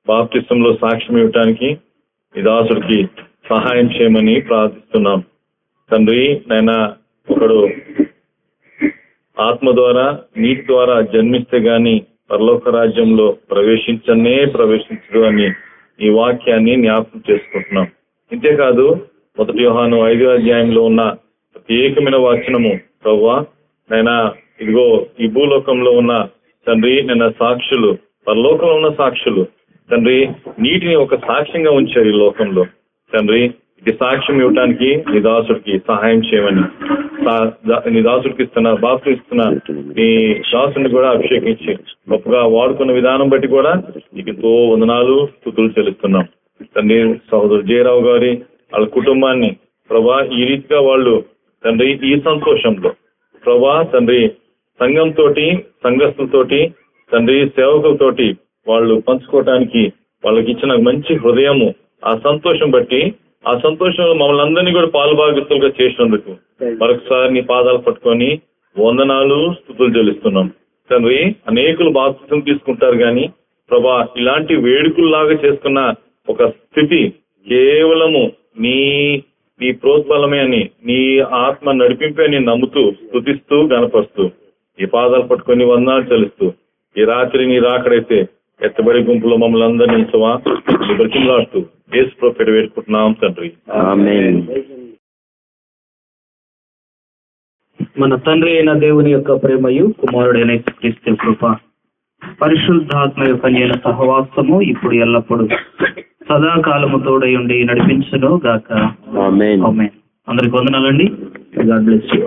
బాప్తిస్తంలో సాక్ష్యం ఇవ్వటానికి ఈ దాసుడికి సహాయం చేయమని ప్రార్థిస్తున్నాం. తండ్రి నాయన ఒకడు ఆత్మ ద్వారా నీటి ద్వారా జన్మిస్తే గాని పరలోక రాజ్యంలో ప్రవేశించనే ప్రవేశించదు అని ఈ వాక్యాన్ని జ్ఞాపకం చేసుకుంటున్నాం. ఇంతేకాదు మొదటి వ్యూహాను ఐదో అధ్యాయంలో ఉన్న ప్రత్యేకమైన వాచనము ప్రవ్వా నైనా ఇదిగో ఈ భూలోకంలో ఉన్న తండ్రి నిన్న సాక్షులు పరలోకంలో ఉన్న సాక్షులు తండ్రి నీటిని ఒక సాక్ష్యంగా ఉంచారు ఈ లోకంలో. తండ్రి ఇది సాక్ష్యం ఇవ్వటానికి నిదాసుడికి సహాయం చేయమని. నిదాసుడికి దాసుడికి ఇస్తున్న బాప్సు ఇస్తున్న నీ దాసుని కూడా అభిషేకించి గొప్పగా వాడుకున్న విధానం బట్టి కూడా నీకు ఎంతో వందనాలు స్థుతులు చెల్లిస్తున్నాం. తండ్రి సహోదరు జయరావు గారి వాళ్ళ కుటుంబాన్ని ప్రభా ఈ రీతిగా వాళ్ళు తండ్రి ఈ సంతోషంలో ప్రభా తండ్రి సంఘంతోటి సంఘస్థులతోటి తండ్రి సేవకులతోటి వాళ్ళు పంచుకోవటానికి వాళ్ళకి ఇచ్చిన మంచి హృదయము ఆ సంతోషం బట్టి ఆ సంతోషంలో మమ్మల్ని అందరినీ కూడా పాలుభాగస్తులుగా చేసినందుకు మరొకసారి నీ పాదాలు పట్టుకొని వందనాలు స్థుతులు చెల్లిస్తున్నాం. తండ్రి అనేకులు బాప్తిసం తీసుకుంటారు కానీ ప్రభా ఇలాంటి వేడుకల్లాగా చేసుకున్న ఒక స్థితి కేవలము నీ నీ ప్రోత్బలమే అని నీ ఆత్మ నడిపింపే అని నమ్ముతూ స్థుతిస్తూ గనపరుస్తూ ఈ పాదాలు పట్టుకొని వందనాలు చెల్లిస్తూ ఈ రాత్రి నీ రాకడైతే ఎత్తబడి గుంపులో మమ్మల్ని అందరినీ ఉంచవా బ్రతిమలాడుతూ ప్రొఫెట్ వేడుకుంటున్నాం తండ్రి. ఆమేన్. మన తండ్రి అయిన దేవుని యొక్క ప్రేమయు కుమారుడైన క్రీస్తు కృప పరిశుద్ధాత్మ యొక్క నేను సహవాసము ఇప్పుడు ఎల్లప్పుడు సదాకాలము తోడై ఉండి నడిపించును గాక ఆమేన్. ఆమేన్. అందరికి వందనాలండి. God bless you